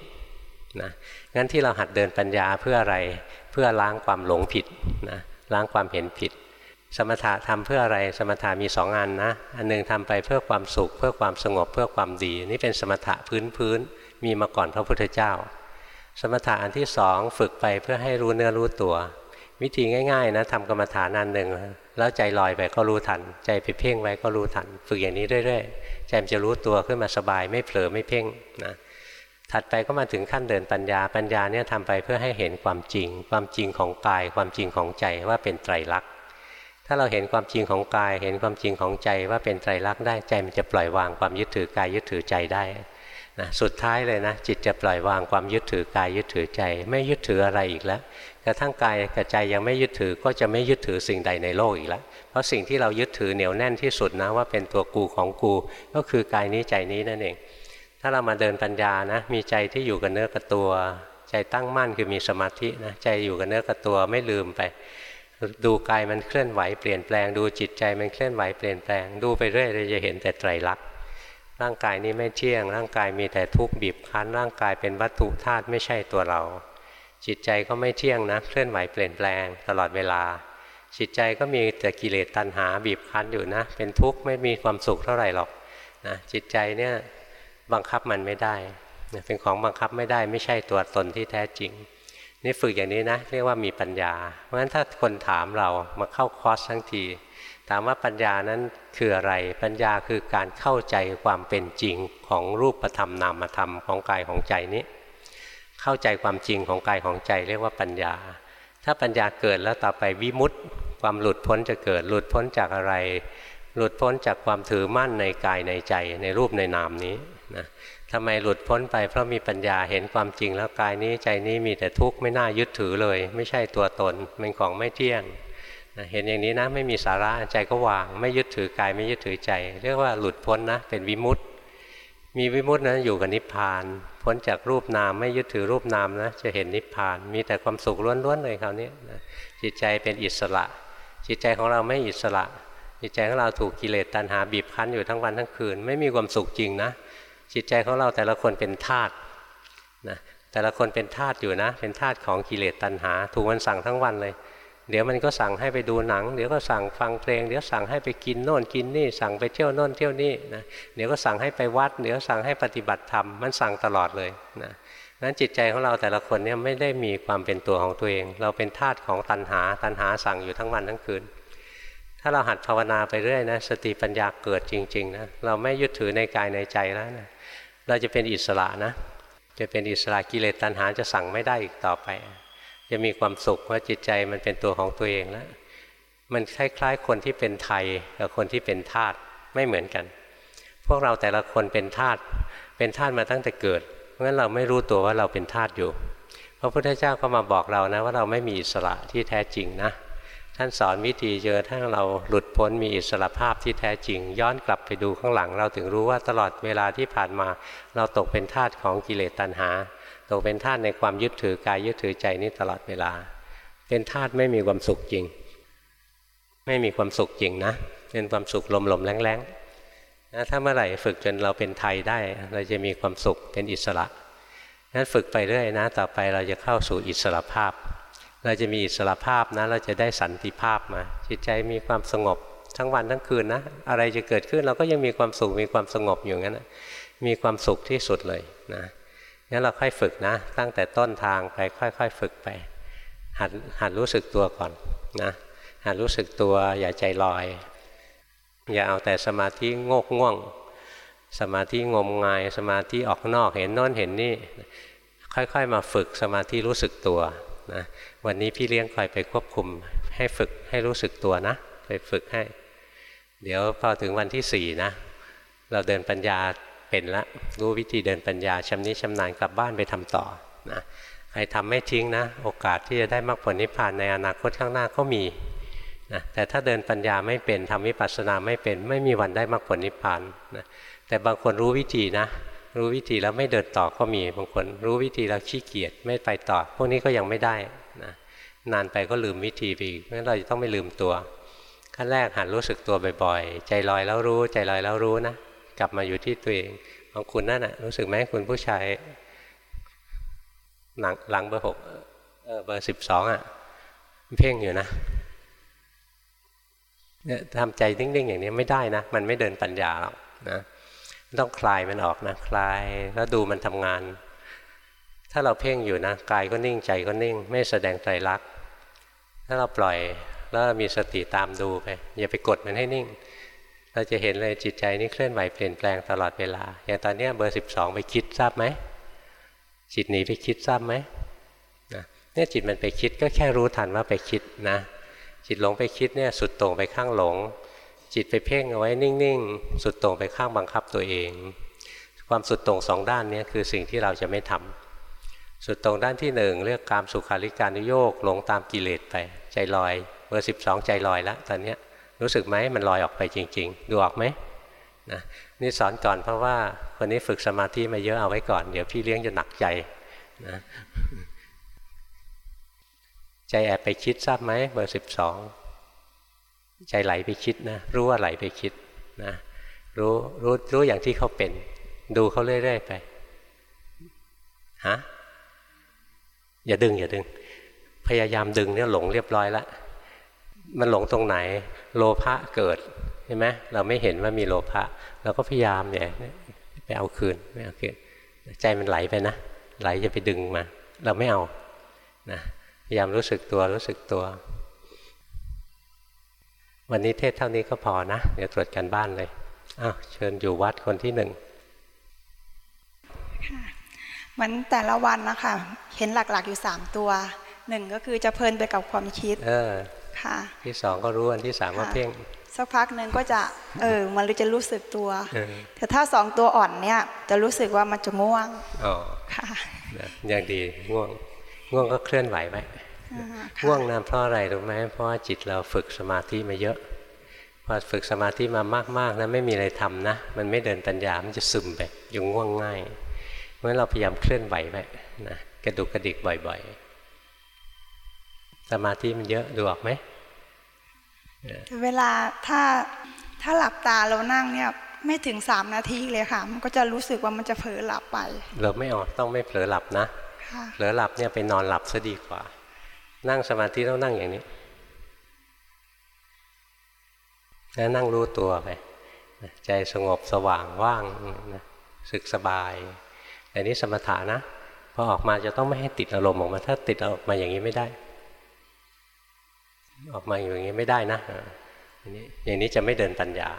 นะงั้นที่เราหัดเดินปัญญาเพื่ออะไรเพื่อล้างความหลงผิดนะล้างความเห็นผิด สมถะทำเพื่ออะไรสมถะมีสองอันนะอันนึงทำไปเพื่อความสุข เพื่อความสงบเพื่อความดี นี่เป็นสมถะพื้นพื้นมีมาก่อนพระพุทธเจ้า สมถะอันที่สองฝึกไปเพื่อให้รู้เนื้อรู้ตัว วิธีง่ายๆนะทำกรรมฐานอันหนึ่งแล้วใจลอยไปก็รู้ทัน ใจไปเพ่งไว้ก็รู้ทัน ฝึกอย่างนี้เรื่อยๆใจมันจะรู้ตัวขึ้นมาสบายไม่เผลอไม่เพ่งนะถัดไปก็มาถึงขั้นเดินปัญญาปัญญาเนี่ยทำไปเพื่อให้เห็นความจริง ความจริงของกาย ความจริงของใจว่าเป็นไตรลักษณ์ถ้าเราเห็นความจริงของกาย เห็นความจริงของใจว่าเป็นไตรลักษณ์ได้ใจมันจะปล่อยวางความยึดถือกายยึดถือใจได้นะสุดท้ายเลยนะจิตจะปล่อยวางความยึดถือกายยึดถือใจ ไม่ยึดถืออะไรอีกแล้ว กระทั่งกายกับใจยังไม่ยึดถือก็จะไม่ยึดถือสิ่งใดในโลกอีกแล้วเพราะสิ่งที่เรายึดถือเหนียวแน่นที่สุดนะว่าเป็นตัวกูของกู ก็คือกายนี้ใจนี้นั่นเอง ถ้าเรามาเดินปัญญานะ มีใจที่อยู่กับเนื้อกับตัว ใจตั้งมั่นคือมีสมาธินะใจอยู่กับเนื้อกับตัวไม่ลืมไป ดูกายมันเคลื่อนไหวเปลี่ยนแปลง ดูจิตใจมันเคลื่อนไหวเปลี่ยนแปลง ดูไปเรื่อยเราจะเห็นแต่ไตรลักษณ์ร่างกายนี้ไม่เที่ยง ร่างกายมีแต่ทุกข์บีบคั้นร่างกายเป็นวัตถุธาตุไม่ใช่ตัวเรา จิตใจก็ไม่เที่ยงนะเคลื่อนไหวเปลี่ยนแปลงตลอดเวลา จิตใจก็มีแต่กิเลสตัณหาบีบคั้นอยู่นะ เป็นทุกข์ไม่มีความสุขเท่าไหร่หรอกนะจิตใจเนี่ยบังคับมันไม่ได้เป็นของบังคับไม่ได้ไม่ใช่ตัวตนที่แท้จริง นี่ฝึกอย่างนี้นะ เรียกว่ามีปัญญา เพราะฉะนั้นถ้าคนถามเรามาเข้าคอร์สทั้งที ถามว่าปัญญานั้นคืออะไร ปัญญาคือการเข้าใจความเป็นจริงของรูปธรรมนามธรรมของกายของใจนี้ เข้าใจความจริงของกายของใจเรียกว่าปัญญา ถ้าปัญญาเกิดแล้วต่อไปวิมุตต์ความหลุดพ้นจะเกิดหลุดพ้นจากอะไร หลุดพ้นจากความถือมั่นในกายในใจในรูปในนามนี้นะทำไมหลุดพ้นไปเพราะมีปัญญาเห็นความจริงแล้วกายนี้ใจนี้มีแต่ทุกข์ไม่น่ายึดถือเลย ไม่ใช่ตัวตนเป็นของไม่เที่ยงนะเห็นอย่างนี้นะไม่มีสาระใจก็วาง ไม่ยึดถือกายไม่ยึดถือใจ เรียกว่าหลุดพ้นนะเป็นวิมุตติ มีวิมุตตินะอยู่กับนิพพาน พ้นจากรูปนามไม่ยึดถือรูปนามนะจะเห็นนิพพาน มีแต่ความสุขล้วนๆเลยคราวนี้นะจิตใจเป็นอิสระ จิตใจของเราไม่อิสระ จิตใจของเราถูกกิเลสตัณหาบีบคั้นอยู่ทั้งวันทั้งคืน ไม่มีความสุขจริงนะ จิตใจของเราแต่ละคนเป็นธาตุนะแต่ละคนเป็นธาตุอยู่นะ เป็นธาตุของกิเลสตัณหา ถูกมันสั่งทั้งวันเลย เดี๋ยวมันก็สั่งให้ไปดูหนัง เดี๋ยวก็สั่งฟังเพลง เดี๋ยวสั่งให้ไปกินโน่นกินนี่ สั่งไปเที่ยวโน่นเที่ยวนี่นะเดี๋ยวก็สั่งให้ไปวัด เดี๋ยวสั่งให้ปฏิบัติธรรมมันสั่งตลอดเลยนะนั้นจิตใจของเราแต่ละคนเนี่ยไม่ได้มีความเป็นตัวของตัวเอง เราเป็นธาตุของตัณหา ตัณหาสั่งอยู่ทั้งวันทั้งคืน ถ้าเราหัดภาวนาไปเรื่อยนะสติปัญญาเกิดจริงๆนะเราไม่ยึดถือในกายในใจแล้วนะเราจะเป็นอิสระนะจะเป็นอิสระกิเลสตัณหาจะสั่งไม่ได้อีกต่อไป จะมีความสุขว่าจิตใจมันเป็นตัวของตัวเองแล้วมันคล้ายๆคนที่เป็นไทยกับคนที่เป็นทาสไม่เหมือนกัน พวกเราแต่ละคนเป็นทาสเป็นทาสมาตั้งแต่เกิดเพราะฉะนั้นเราไม่รู้ตัวว่าเราเป็นทาสอยู่พระพุทธเจ้าก็มาบอกเรานะว่าเราไม่มีอิสระที่แท้จริงนะท่านสอนวิธีเจอถ้าเราหลุดพ้นมีอิสระภาพที่แท้จริง ย้อนกลับไปดูข้างหลัง เราถึงรู้ว่าตลอดเวลาที่ผ่านมา เราตกเป็นทาสของกิเลสตัณหา ตกเป็นทาสในความยึดถือกายยึดถือใจนี้ตลอดเวลา เป็นทาสไม่มีความสุขจริง ไม่มีความสุขจริงนะ เป็นความสุขลมๆแรงๆนะถ้าเมื่อไหร่ฝึกจนเราเป็นไทยได้ เราจะมีความสุขเป็นอิสระนั้นฝึกไปเรื่อยนะ ต่อไปเราจะเข้าสู่อิสระภาพ เราจะมีอิสระภาพนะเราจะได้สันติภาพมาจิตใจมีความสงบทั้งวันทั้งคืนนะ อะไรจะเกิดขึ้นเราก็ยังมีความสุขมีความสงบอยู่งั้นนะมีความสุขที่สุดเลยนะ งั้นเราค่อยฝึกนะ ตั้งแต่ต้นทางไปค่อย ๆ ฝึกไป หัดหัดรู้สึกตัวก่อนนะหัดรู้สึกตัวอย่าใจลอย อย่าเอาแต่สมาธิงกง่วง สมาธิงมงาย สมาธิออกนอกเห็นโน้นเห็นนี่ ค่อยๆ มาฝึกสมาธิรู้สึกตัวนะวันนี้พี่เลี้ยงคอยไปควบคุมให้ฝึกให้รู้สึกตัวนะ ไปฝึกให้ เดี๋ยวพอถึงวันที่สี่นะ เราเดินปัญญา เป็นละรู้วิธีเดินปัญญาชำนิชำนาญกลับบ้านไปทำต่อนะใครทำไม่ทิ้งนะ โอกาสที่จะได้มรรคผลนิพพานในอนาคตข้างหน้าก็มีนะแต่ถ้าเดินปัญญาไม่เป็นทำวิปัสสนาไม่เป็น ไม่มีวันได้มรรคผลนิพพานนะแต่บางคนรู้วิธีนะ รู้วิธีแล้วไม่เดินต่อก็มีบางคน รู้วิธีแล้วขี้เกียจไม่ไปต่อ พวกนี้ก็ยังไม่ได้นะนานไปก็ลืมวิธีไปอีกเพราะฉะนั้นเราจะต้องไม่ลืมตัวขั้นแรกหันรู้สึกตัวบ่อยๆ ใจลอยแล้วรู้ ใจลอยแล้วรู้นะ กลับมาอยู่ที่ตัวเองของคุณนั่นนะรู้สึกไหมคุณผู้ชายหลังหลังเบอร์หกเบอร์สิบสองอะเพ่งอยู่นะเนี่ยทำใจนิ่งๆอย่างนี้ไม่ได้นะ มันไม่เดินปัญญาหรอกนะต้องคลายมันออกนะคลายแล้วดูมันทำงาน ถ้าเราเพ่งอยู่นะกายก็นิ่งใจก็นิ่ง ไม่แสดงใจรักถ้าเราปล่อยแล้วมีสติตามดูไปอย่าไปกดมันให้นิ่ง เราจะเห็นเลยจิตใจนี่เคลื่อนไหวเปลี่ยนแปลงตลอดเวลา อย่างตอนนี้เบอร์สิบสองไปคิดทราบไหม จิตหนีไปคิดทราบไหมเนี่ยจิตมันไปคิดก็แค่รู้ทันว่าไปคิดนะ จิตหลงไปคิดเนี่ยสุดตรงไปข้างหลง จิตไปเพ่งเอาไว้นิ่งๆ สุดตรงไปข้างบังคับตัวเอง ความสุดตรงสองด้านนี้คือสิ่งที่เราจะไม่ทำสุดตรงด้านที่หนึ่งเรียกการสุขาริการุโยกหลงตามกิเลสไปใจลอย เบอร์สิบสองใจลอยแล้วตอนนี้ รู้สึกไหมมันลอยออกไปจริง ๆ ดูออกไหมนะนี่สอนก่อนเพราะว่าคนนี้ฝึกสมาธิมาเยอะเอาไว้ก่อน เดี๋ยวพี่เลี้ยงจะหนักใจนะใจแอบไปคิดทราบไหมเบอร์สิบสองใจไหลไปคิดนะรู้ว่าไหลไปคิดนะรู้รู้รู้อย่างที่เขาเป็น ดูเขาเรื่อยๆไปฮะอย่าดึงอย่าดึง พยายามดึงเนี่ยหลงเรียบร้อยแล้วมันหลงตรงไหน โลภะเกิดใช่ไหมเราไม่เห็นว่ามีโลภะเราก็พยายามเนี่ยไปเอาคืนไม่เอาคืนใจมันไหลไปนะไหลจะไปดึงมา เราไม่เอานะพยายามรู้สึกตัวรู้สึกตัว วันนี้เทศเท่านี้ก็พอนะ เดี๋ยวตรวจกันบ้านเลยอ้าวเชิญอยู่วัดคนที่หนึ่งเหมือนแต่ละวันนะคะเห็นหลักๆอยู่สามตัวหนึ่งก็คือจะเพลินไปกับความคิด เออ ค่ะ ที่สองก็รู้อันที่สามก็เพ่ง สักพักหนึ่งก็จะ เออ มันจะรู้สึกตัว แต่ถ้าสองตัวอ่อนเนี่ย จะรู้สึกว่ามันจะง่วงอ๋อค่ะอย่างดีง่วง ง่วงก็เคลื่อนไหวไหมง่วงนะเพราะอะไรรู้ไหมเพราะว่าจิตเราฝึกสมาธิมาเยอะพอฝึกสมาธิมามากๆนะไม่มีอะไรทำนะ มันไม่เดินปัญญา มันจะซึมไปยุ่งง่วงง่ายเพราะฉะนั้นเราพยายามเคลื่อนไหวไปนะกระดุกกระดิกบ่อย ๆ สมาธิมันเยอะดูออกไหม เวลาถ้าถ้าหลับตาเรานั่งเนี่ยไม่ถึงสามนาทีเลยค่ะ มันก็จะรู้สึกว่ามันจะเผลอหลับไปเราไม่ออกต้องไม่เผลอหลับนะเผลอหลับเนี่ยไปนอนหลับซะดีกว่า นั่งสมาธิต้องนั่งอย่างนี้แล้วนั่งรู้ตัวไปใจสงบสว่างว่างสึกสบายแต่นี้สมถะนะพอออกมาจะต้องไม่ให้ติดอารมณ์ออกมา ถ้าติดออกมาอย่างนี้ไม่ได้ ออกมาอย่างนี้ไม่ได้นะอย่างนี้อย่างนี้จะไม่เดินปัญญา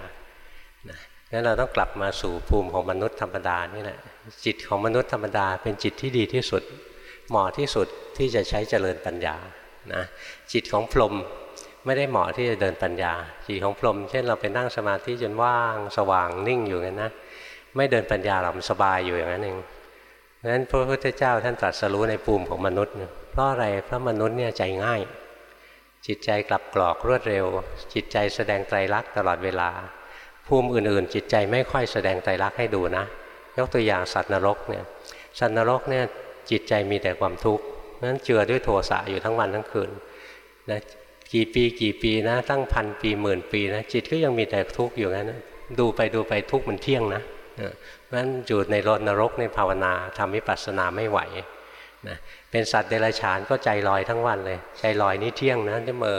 นะงั้นเราต้องกลับมาสู่ภูมิของมนุษย์ธรรมดานี่แหละจิตของมนุษย์ธรรมดา เป็นจิตที่ดีที่สุดเหมาะที่สุดที่จะใช้เจริญปัญญานะจิตของพรหมไม่ได้เหมาะที่จะเดินปัญญา จิตของพรหมเช่นเราไปนั่งสมาธิจนว่างสว่างนิ่งอยู่งั้นนะไม่เดินปัญญาเราสบายอยู่อย่างนั้นเองนั้นพระพุทธเจ้าท่านตรัสรู้ในภูมิของมนุษย์ เพราะอะไรเพราะมนุษย์เนี่ยใจง่าย จิตใจกลับกรอกรวดเร็ว จิตใจแสดงไตรลักษณ์ตลอดเวลา ภูมิอื่น ๆ จิตใจไม่ค่อยแสดงไตรลักษณ์ให้ดูนะ ยกตัวอย่างสัตว์นรกเนี่ยสัตว์นรกเนี่ยจิตใจมีแต่ความทุกข์นั้นเจือด้วยโทสะอยู่ทั้งวันทั้งคืนนะกี่ปีกี่ปีนะตั้งพันปีหมื่นปีนะจิตก็ยังมีแต่ทุกข์อยู่งั้นดูไปดูไปทุกข์มันเที่ยงนะเพราะฉะนั้นอยู่ในรนรกในภาวนาทำวิปัสสนาไม่ไหว นะเป็นสัตว์เดรัจฉานก็ใจลอยทั้งวันเลย ใจลอยนี่เที่ยงนะที่เมื่อ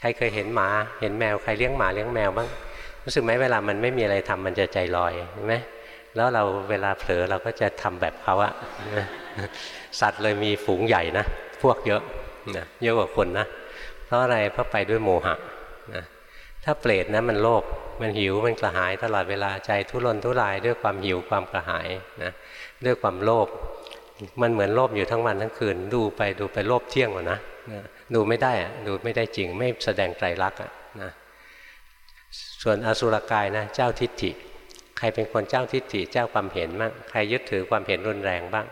ใครเคยเห็นหมาเห็นแมวใครเลี้ยงหมาเลี้ยงแมวบ้างรู้สึกไหมเวลามันไม่มีอะไรทำมันจะใจลอยเห็นไหมแล้วเราเวลาเผลอเราก็จะทำแบบเขาอะสัตว์เลยมีฝูงใหญ่นะพวกเยอะนะเยอะกว่าคนนะเพราะอะไรเพราะไปด้วยโมหะนะถ้าเปรตนะมันโลภมันหิวมันกระหายตลอดเวลาใจทุรนทุรายด้วยความหิวความกระหายนะด้วยความโลภ มันเหมือนโลภอยู่ทั้งวันทั้งคืน ดูไปดูไปโลภเที่ยงวะนะดูไม่ได้อะดูไม่ได้จริงไม่แสดงไตรลักษณ์นะส่วนอสุรกายนะเจ้าทิฏฐิ ใครเป็นคนเจ้าทิฏฐิเจ้าความเห็นบ้างใครยึดถือความเห็นรุนแรงบ้าง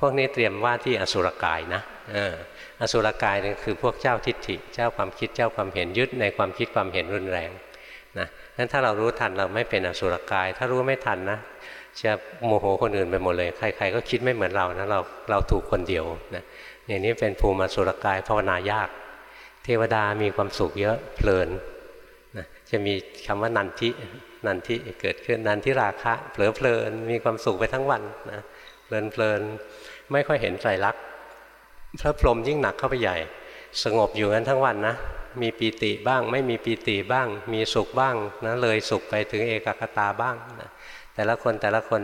พวกนี้เตรียมว่าที่อสุรกายนะอออสุรกายนี่คือพวกเจ้าทิฏฐิ เจ้าความคิดเจ้าความเห็นยึดในความคิดความเห็นรุนแรงนะนั้นถ้าเรารู้ทันเราไม่เป็นอสุรกาย ถ้ารู้ไม่ทันนะ จะโมโหคนอื่นไปหมดเลย ใคร ๆ ก็คิดไม่เหมือนเรานะเราเราถูกคนเดียวนะอย่างนี้เป็นภูมิสุรกายภาวนายาก เทวดามีความสุขเยอะเพลินนะจะมีคำว่านันทินันทิเกิดขึ้นนันทิราคะ เผลอเพลินมีความสุขไปทั้งวันนะเพลินเพลินไม่ค่อยเห็นใจรักพระพรหมยิ่งหนักเข้าไปใหญ่ สงบอยู่กันทั้งวันนะมีปีติบ้าง ไม่มีปีติบ้าง มีสุขบ้างนะเลยสุขไปถึงเอกคตาบ้างนะ แต่ละคนแต่ละคน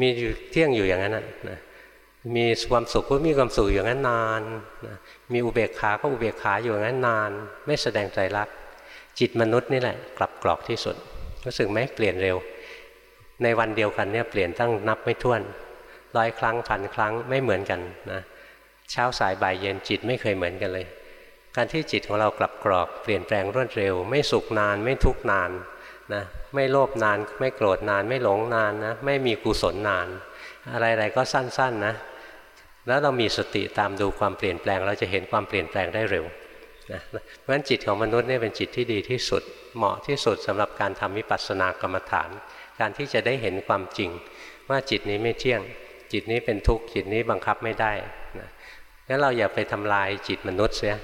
มีเที่ยงอยู่อย่างนั้นนะมีความสุขก็มีความสุขอย่างนั้นนานนะมีอุเบกขาก็อุเบกขาอยู่อย่างนั้นนาน ไม่แสดงใจรัก จิตมนุษย์นี่แหละกลับกรอกที่สุดรู้สึกไหมเปลี่ยนเร็ว ในวันเดียวกันเนี่ยเปลี่ยนตั้งนับไม่ถ้วนร้อยครั้งพันครั้งไม่เหมือนกันนะเช้าสายบ่ายเย็นจิตไม่เคยเหมือนกันเลย การที่จิตของเรากลับกรอก เปลี่ยนแปลงรวดเร็ว ไม่สุขนาน ไม่ทุกนาน นะไม่โลภนาน ไม่โกรธนาน ไม่หลงนานนะไม่มีกุศลนาน อะไรๆก็สั้นๆนะแล้วเรามีสติตามดูความเปลี่ยนแปลง เราจะเห็นความเปลี่ยนแปลงได้เร็วนะเพราะฉะนั้นจิตของมนุษย์เนี่ยเป็นจิตที่ดีที่สุด เหมาะที่สุดสำหรับการทำวิปัสสนากรรมฐาน การที่จะได้เห็นความจริง ว่าจิตนี้ไม่เที่ยง จิตนี้เป็นทุกข์จิตนี้บังคับไม่ได้นะงั้นเราอย่าไปทำลายจิตมนุษย์เสีย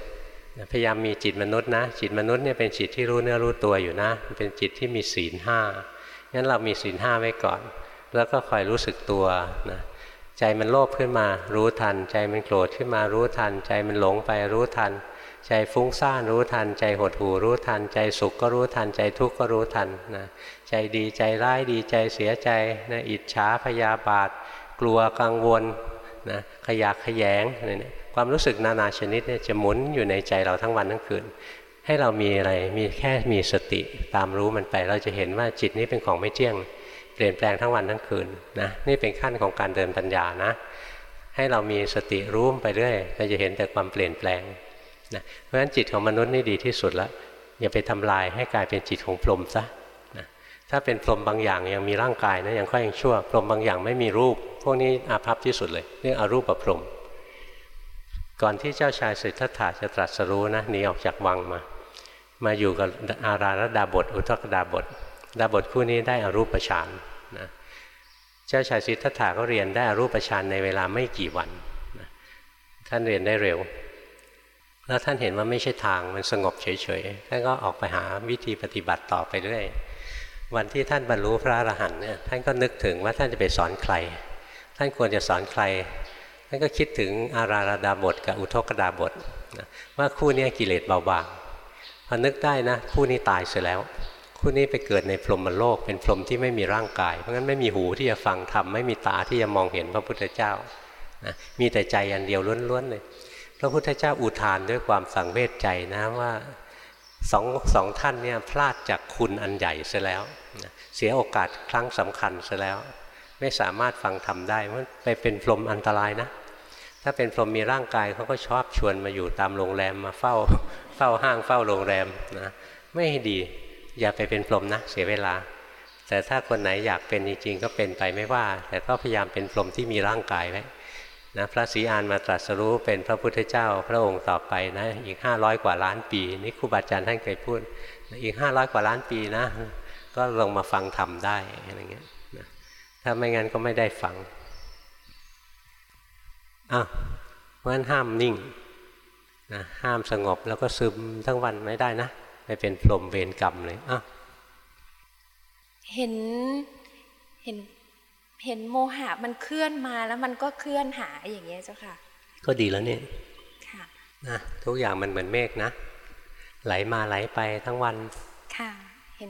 พยายามมีจิตมนุษย์นะ จิตมนุษย์เนี่ยเป็นจิตที่รู้เนื้อรู้ตัวอยู่นะเป็นจิตที่มีศีลห้างั้นเรามีศีลห้าไว้ก่อน แล้วก็คอยรู้สึกตัวนะใจมันโลภขึ้นมารู้ทัน ใจมันโกรธขึ้นมารู้ทัน ใจมันหลงไปรู้ทัน ใจฟุ้งซ่านรู้ทัน ใจหดหู่รู้ทัน ใจสุขก็รู้ทัน ใจทุกข์ก็รู้ทันนะใจดีใจร้ายดีใจเสียใจนะอิจฉาพยาบาท กลัวกังวลนะขยากขยงอะไรเนี่ย ความรู้สึกนานาชนิดเนี่ยจะหมุนอยู่ในใจเราทั้งวันทั้งคืน ให้เรามีอะไรมีแค่มีสติตามรู้มันไป เราจะเห็นว่าจิตนี้เป็นของไม่เที่ยง เปลี่ยนแปลงทั้งวันทั้งคืนนะนี่เป็นขั้นของการเดินปัญญานะ ให้เรามีสติรู้ไปเรื่อยเราจะเห็นแต่ความเปลี่ยนแปลงนะเพราะฉะนั้นจิตของมนุษย์นี่ดีที่สุดแล้วอย่าไปทำลายให้กลายเป็นจิตของพรหมซะนะถ้าเป็นพรหมบางอย่างยังมีร่างกายนะยังค่อยยังชั่วพรหมบางอย่างไม่มีรูป พวกนี้อาภัพที่สุดเลยเรียกอารูปประพรหม ก่อนที่เจ้าชายสิทธัตถะจะตรัสรู้นะหนีออกจากวังมา มาอยู่กับอาราลดาบท อุทกดาบท ดาบทคู่นี้ได้อรูปฌานนะเจ้าชายสิทธัตถะก็เรียนได้อรูปฌานในเวลาไม่กี่วันนะท่านเรียนได้เร็ว แล้วท่านเห็นว่าไม่ใช่ทางมันสงบเฉยๆท่านก็ออกไปหาวิธีปฏิบัติต่อไปเรื่อยวันที่ท่านบรรลุพระอรหันต์เนี่ยท่านก็นึกถึงว่าท่านจะไปสอนใคร ท่านควรจะสอนใคร ท่านก็คิดถึงอาราราดาบทกับอุทกดาบทนะว่าคู่นี้กิเลสเบาบางพอนึกได้นะคู่นี้ตายเสียแล้ว คู่นี้ไปเกิดในพรหมโลก เป็นพรหมที่ไม่มีร่างกาย เพราะงั้นไม่มีหูที่จะฟังธรรมไม่มีตาที่จะมองเห็นพระพุทธเจ้านะมีแต่ใจอันเดียวล้วนๆเลยพระพุทธเจ้าอุทานด้วยความสังเวชใจนะว่าสองสองท่านเนี่ยพลาดจากคุณอันใหญ่เสียแล้วเสียโอกาสครั้งสำคัญเสียแล้ว ไม่สามารถฟังธรรมได้มันไปเป็นพรหมอันตรายนะ ถ้าเป็นพรหมมีร่างกายเขาก็ชอบชวนมาอยู่ตามโรงแรมมาเฝ้าเฝ้าห้างเฝ้าโรงแรมนะไม่ดีอย่าไปเป็นพรหมนะเสียเวลา แต่ถ้าคนไหนอยากเป็นจริงๆก็เป็นไปไม่ว่า แต่ก็พยายามเป็นพรหมที่มีร่างกายไว้นะพระศรีอานมาตรัสรู้เป็นพระพุทธเจ้าพระองค์ต่อไปนะอีกห้าร้อยกว่าล้านปี นี่ครูบาอาจารย์ท่านเคยพูดอีกห้าร้อยกว่าล้านปีนะ ก็ลงมาฟังธรรมได้อะไรเงี้ยถ้าไม่งั้นก็ไม่ได้ฟัง อ้าวเพราะฉะนั้นห้ามนิ่งนะห้ามสงบแล้วก็ซึมทั้งวันไม่ได้นะไม่เป็นพรหมเวรกรรมเลยอ้าวเห็นเห็นเห็นโมหะมันเคลื่อนมาแล้วมันก็เคลื่อนหายอย่างเงี้ยเจ้าค่ะ ก็ดีแล้วเนี่ยค่ะนะทุกอย่างมันเหมือนเมฆนะ ไหลมาไหลไปทั้งวันค่ะ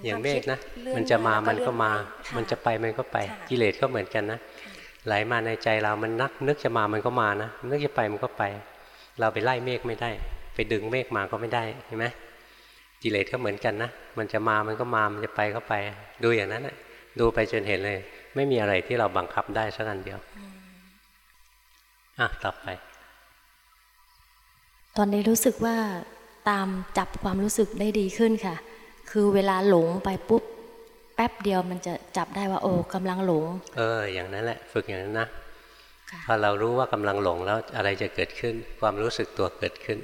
อย่างเมฆนะ มันจะมามันก็มา มันจะไปมันก็ไป กิเลสก็เหมือนกันนะ ไหลมาในใจเรามันนักนึกจะมามันก็มานะนึกจะไปมันก็ไป เราไปไล่เมฆไม่ได้ ไปดึงเมฆมาก็ไม่ได้เห็นไหมกิเลสก็เหมือนกันนะมันจะมามันก็มามันจะไปก็ไป ดูอย่างนั้นนะดูไปจนเห็นเลย ไม่มีอะไรที่เราบังคับได้สักอันเดียวอะต่อไป ตอนนี้รู้สึกว่าตามจับความรู้สึกได้ดีขึ้นค่ะ คือเวลาหลงไปปุ๊บ ป๊บเดียวมันจะจับได้ว่าโอ้กำลังหลง เออ อย่างนั้นแหละ ฝึกอย่างนั้นนะพอเรารู้ว่ากำลังหลงแล้วอะไรจะเกิดขึ้น ความรู้สึกตัวเกิดขึ้น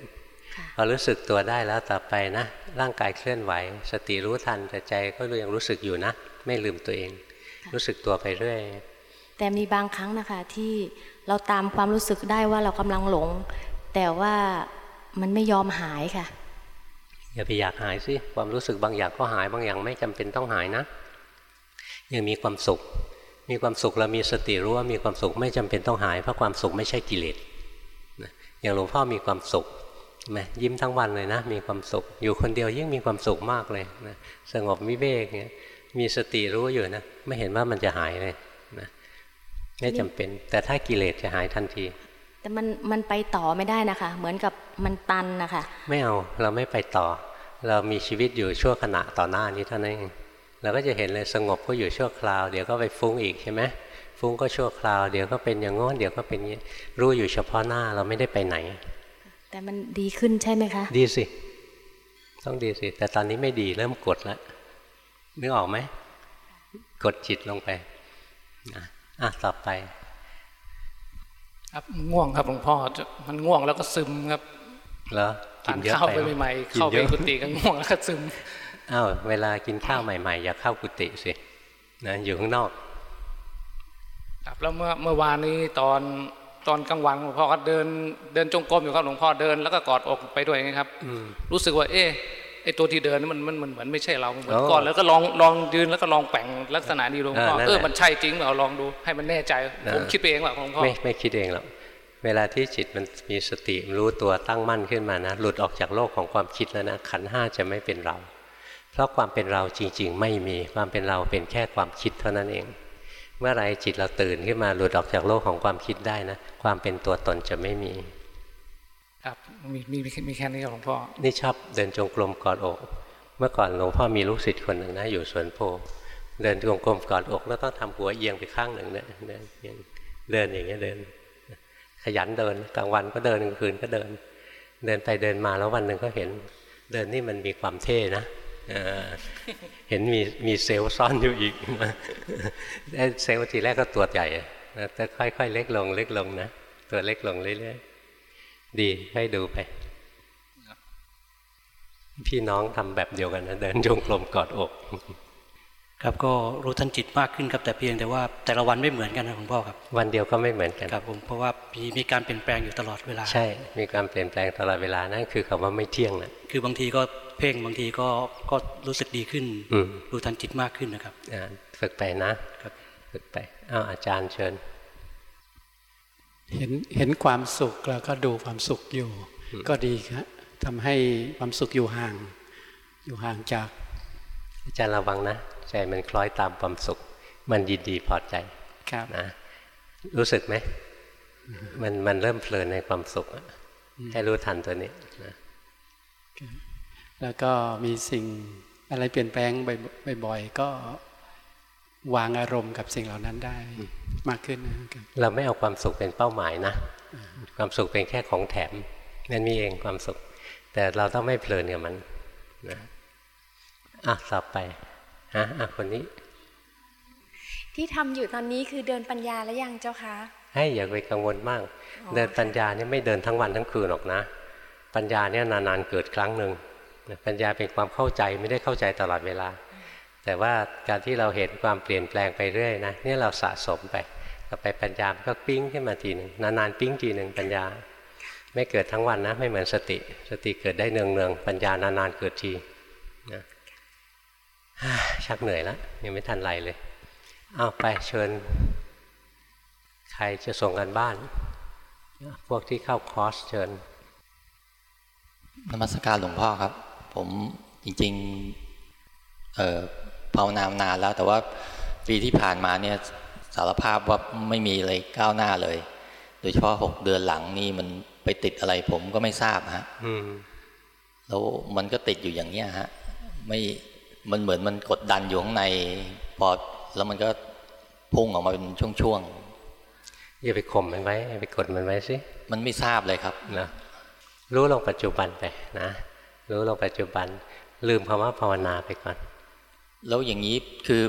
พอรู้สึกตัวได้แล้วต่อไปนะ ร่างกายเคลื่อนไหว สติรู้ทันแต่ใจก็ยังรู้สึกอยู่นะ ไม่ลืมตัวเอง รู้สึกตัวไปเรื่อย แต่มีบางครั้งนะคะที่เราตามความรู้สึกได้ว่าเรากำลังหลง แต่ว่ามันไม่ยอมหายค่ะอย่าไปอยากหายสิความรู้สึกบางอย่างก็หายบางอย่างไม่จำเป็นต้องหายนะ ยังมีความสุข มีความสุขเรามีสติรู้ว่ามีความสุขไม่จำเป็นต้องหายเพราะความสุขไม่ใช่กิเลสอย่างหลวงพ่อมีความสุขไหมยิ้มทั้งวันเลยนะ มีความสุข อยู่คนเดียวยิ่งมีความสุขมากเลยนะสงบวิเวกเนี่ยมีสติรู้อยู่นะ ไม่เห็นว่ามันจะหายเลยนะไม่จำเป็น แต่ถ้ากิเลสจะหายทันที แต่มันมันไปต่อไม่ได้นะคะ เหมือนกับมันตันนะคะ ไม่เอาเราไม่ไปต่อ เรามีชีวิตอยู่ชั่วขณะต่อหน้านี้เท่านั้นเอง เราก็จะเห็นเลยสงบก็อยู่ชั่วคราว เดี๋ยวก็ไปฟุ้งอีกใช่ไหมฟุ้งก็ชั่วคราว เดี๋ยวก็เป็นอย่างง้นเดี๋ยวก็เป็นนี้รู้อยู่เฉพาะหน้าเราไม่ได้ไปไหน แต่มันดีขึ้นใช่ไหมคะ ดีสิ ต้องดีสิ แต่ตอนนี้ไม่ดีเริ่มกดแล้วนึกออกไหมกดจิตลงไปนะอะต่อไป ครับง่วงครับหลวงพ่อมันง่วงแล้วก็ซึมครับเหรอกินเยอะไปใหม่ๆเข้าไปกุฏิก็ง่วงแล้วก็ซึม อ้าวเวลากินข้าวใหม่ ๆ อย่าเข้ากุฏิสินะอยู่ข้างนอก ครับแล้วเมื่อเมื่อวานนี้ตอนตอนกลางวันหลวงพ่อก็เดินเดินจงกรมอยู่ครับหลวงพ่อเดินแล้วก็กอดอกไปด้วยนะครับรู้สึกว่า เอ๊ะไอตัวที่เดินมันมันมันเหมือนไม่ใช่เราเหมือนก่อนแล้วก็ลองลองยืนแล้วก็ลองแป่งลักษณะนี้หลวงพ่อเออมันใช่จริงเราลองดูให้มันแน่ใจผมคิดเองหรอหลวงพ่อไม่ไม่คิดเองหรอกเวลาที่จิตมันมีสติรู้ตัวตั้งมั่นขึ้นมานะหลุดออกจากโลกของความคิดแล้วนะขันห้าจะไม่เป็นเรา เพราะความเป็นเราจริง ๆ ไม่มีความเป็นเราเป็นแค่ความคิดเท่านั้นเอง เมื่อไรจิตเราตื่นขึ้นมาหลุดออกจากโลกของความคิดได้นะความเป็นตัวตนจะไม่มี ครับมีมีมีแค่นี้ครับหลวงพ่อนี่ชอบเดินจงกรมกอดอก เมื่อก่อนหลวงพ่อมีลูกศิษย์คนหนึ่งนะอยู่สวนโพเดินจงกรมกอดอกแล้วต้องทำหัวเอียงไปข้างหนึ่งเนี่ยเดินเดินอย่างเงี้ยเดิน ขยันเดินกลางวันก็เดินกลางคืนก็เดิน เดินไปเดินมาแล้ววันหนึ่งก็เห็น เดินนี่มันมีความเท่นะ เห็นมีมีเซลล์ซ่อนอยู่อีกเซลล์ทีแรกก็ตัวใหญ่แต่ค่อยๆ เล็กลงเล็กลงนะตัวเล็กลงเรื่อยๆดีให้ดูไป พี่น้องทำแบบเดียวกันนะเดินจงกรมกอดอก ครับก็รู้ทันจิตมากขึ้นครับแต่เพียงแต่ว่าแต่ละวันไม่เหมือนกันนะหลวงพ่อครับ วันเดียวก็ไม่เหมือนกันครับผมเพราะว่ามีมีการเปลี่ยนแปลงอยู่ตลอดเวลา ใช่ มีการเปลี่ยนแปลงตลอดเวลานั่นคือคำว่าไม่เที่ยงนะคือบางทีก็ เพ่งบางทีก็ก็รู้สึกดีขึ้นรู้ทันจิตมากขึ้นนะครับฝึกไปนะครับฝึกไปอ้าวอาจารย์เชิญ เห็นเห็นความสุขแล้วก็ดูความสุขอยู่ ก็ดีครับทำให้ความสุขอยู่ห่าง อยู่ห่างจาก อาจารย์ระวังนะใจมันคล้อยตามความสุข มันยินดีพอใจครับนะ รู้สึกไหมมันมันเริ่มเพลินในความสุขให้รู้ทันตัวนี้นะ แล้วก็มีสิ่งอะไรเปลี่ยนแปลงบ่อยๆก็วางอารมณ์กับสิ่งเหล่านั้นได้มากขึ้น เราไม่เอาความสุขเป็นเป้าหมายนะ ความสุขเป็นแค่ของแถมนั่นมีเองความสุข แต่เราต้องไม่เพลินกับมันนะอะต่อไปฮะอะคนนี้ ที่ทำอยู่ตอนนี้คือเดินปัญญาแล้วยังเจ้าคะให้อย่าไปกังวลมาก เดินปัญญาเนี่ยไม่เดินทั้งวันทั้งคืนหรอกนะ ปัญญาเนี่ยนานๆเกิดครั้งหนึ่ง ปัญญาเป็นความเข้าใจไม่ได้เข้าใจตลอดเวลา แต่ว่าการที่เราเห็นความเปลี่ยนแปลงไปเรื่อยนะนี่เราสะสมไปต่อไปปัญญาก็ปิ้งขึ้นมาทีหนึ่งนานๆปิ้งทีหนึ่งปัญญา ไม่เกิดทั้งวันนะ ไม่เหมือนสติ สติเกิดได้เนืองเนืองปัญญานานๆเกิดทีนะชักเหนื่อยแล้วยังไม่ทันไรเลยเอาไปเชิญ ใครจะส่งกันบ้าน พวกที่เข้าคอร์สเชิญนมัสการหลวงพ่อครับ ผมจริงๆเภาวนานานแล้ว แต่ว่าปีที่ผ่านมาเนี่ยสารภาพว่าไม่มีอะไรก้าวหน้าเลย โดยเฉพาะหกเดือนหลังนี่มันไปติดอะไรผมก็ไม่ทราบฮะแล้วมันก็ติดอยู่อย่างเนี้ยฮะไม่มันเหมือนมันกดดันอยู่ข้างในพอแล้วมันก็พุ่งออกมาเป็นช่วงๆอย่าไปข่มมันไว้ไปกดมันไว้สิมันไม่ทราบเลยครับนะรู้ลงปัจจุบันไปนะ รู้ลงปัจจุบัน ลืมคำว่าภาวนาไปก่อน แล้วอย่างนี้คือ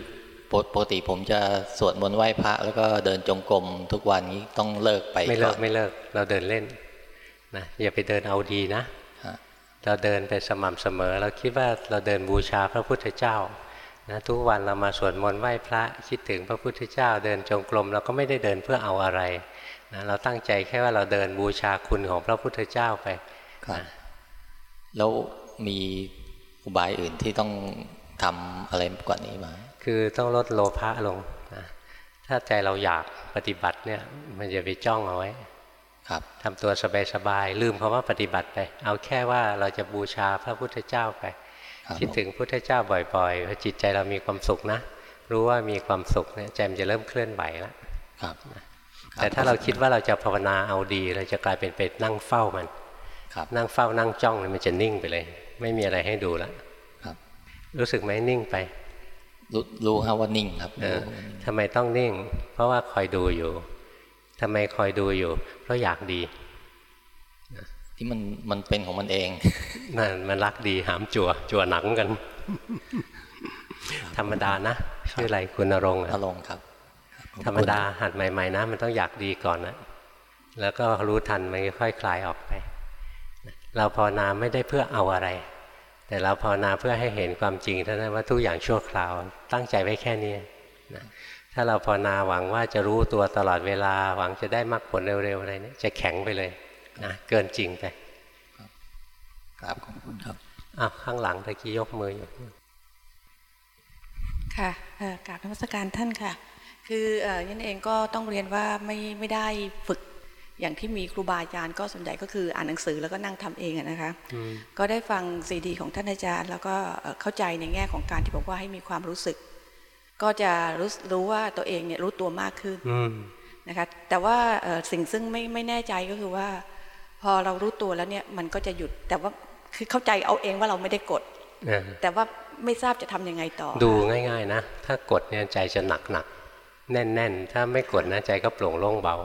ปกติผมจะสวดมนต์ไหว้พระ แล้วก็เดินจงกรมทุกวันนี้ต้องเลิกไปไม่เลิกไม่เลิกเราเดินเล่นนะอย่าไปเดินเอาดีนะ เราเดินไปสม่ำเสมอ เราคิดว่าเราเดินบูชาพระพุทธเจ้านะทุกวันเรามาสวดมนต์ไหว้พระคิดถึงพระพุทธเจ้า เดินจงกรมเราก็ไม่ได้เดินเพื่อเอาอะไรนะเราตั้งใจแค่ว่าเราเดินบูชาคุณของพระพุทธเจ้าไปนะ แล้วมีอุบายอื่นที่ต้องทำอะไรกว่านี้ไหมคือต้องลดโลภะลงนะถ้าใจเราอยากปฏิบัติเนี่ยมันจะไปจ้องเอาไว้ ครับทำตัวสบายๆลืมคำว่าปฏิบัติไป เอาแค่ว่าเราจะบูชาพระพุทธเจ้าไปคิดถึงพุทธเจ้าบ่อยๆพอจิตใจเรามีความสุขนะ รู้ว่ามีความสุขเนี่ยใจมันจะเริ่มเคลื่อนไหวแล้วครับ แต่ถ้าเราคิดว่าเราจะภาวนาเอาดี เราจะกลายเป็นไปนั่งเฝ้ามัน นั่งเฝ้านั่งจ้องมันจะนิ่งไปเลย ไม่มีอะไรให้ดูแล้วรู้สึกไหมนิ่งไป รู้รู้ครับว่านิ่งครับทำไมต้องนิ่ง เพราะว่าคอยดูอยู่ทำไมคอยดูอยู่ เพราะอยากดีที่มันมันเป็นของมันเองนั่นมันรักดีหามจั่วจั่วหนังกัน ธรรมดานะชื่ออะไรคุณนรงค์นรงครับ ธรรมดาหัดใหม่ ๆ นะ มันต้องอยากดีก่อนนะแล้วก็รู้ทันมันค่อยคลายออกไป เราภาวนาไม่ได้เพื่อเอาอะไร แต่เราภาวนาเพื่อให้เห็นความจริงเท่านั้นว่าทุกอย่างชั่วคราว ตั้งใจไว้แค่นี้นะถ้าเราภาวนาหวังว่าจะรู้ตัวตลอดเวลา หวังจะได้มรรคผลเร็วๆอะไรนี้จะแข็งไปเลยนะเกินจริงไปครับขอบคุณครับอ้าวข้างหลังตะกี้ยกมืออยู่ค่ะกราบนมัสการท่านค่ะ คือยันเองก็ต้องเรียนว่าไม่ไม่ได้ฝึก อย่างที่มีครูบาอาจารย์ก็ส่วนใหญ่ก็คืออ่านหนังสือแล้วก็นั่งทำเองนะคะก็ได้ฟังซีดีของท่านอาจารย์ แล้วก็เข้าใจในแง่ของการที่บอกว่าให้มีความรู้สึก ก็จะรู้รู้ว่าตัวเองเนี่ยรู้ตัวมากขึ้นนะคะแต่ว่าสิ่งซึ่งไม่ไม่แน่ใจก็คือว่า พอเรารู้ตัวแล้วเนี่ยมันก็จะหยุดแต่ว่าคือเข้าใจเอาเองว่าเราไม่ได้กดแต่ว่าไม่ทราบจะทํำยังไงต่อ ดูง่าย ๆ นะ ถ้ากดเนี่ยใจจะหนักหนักแน่น ๆ ถ้าไม่กดนะใจก็โปร่งโล่งเบา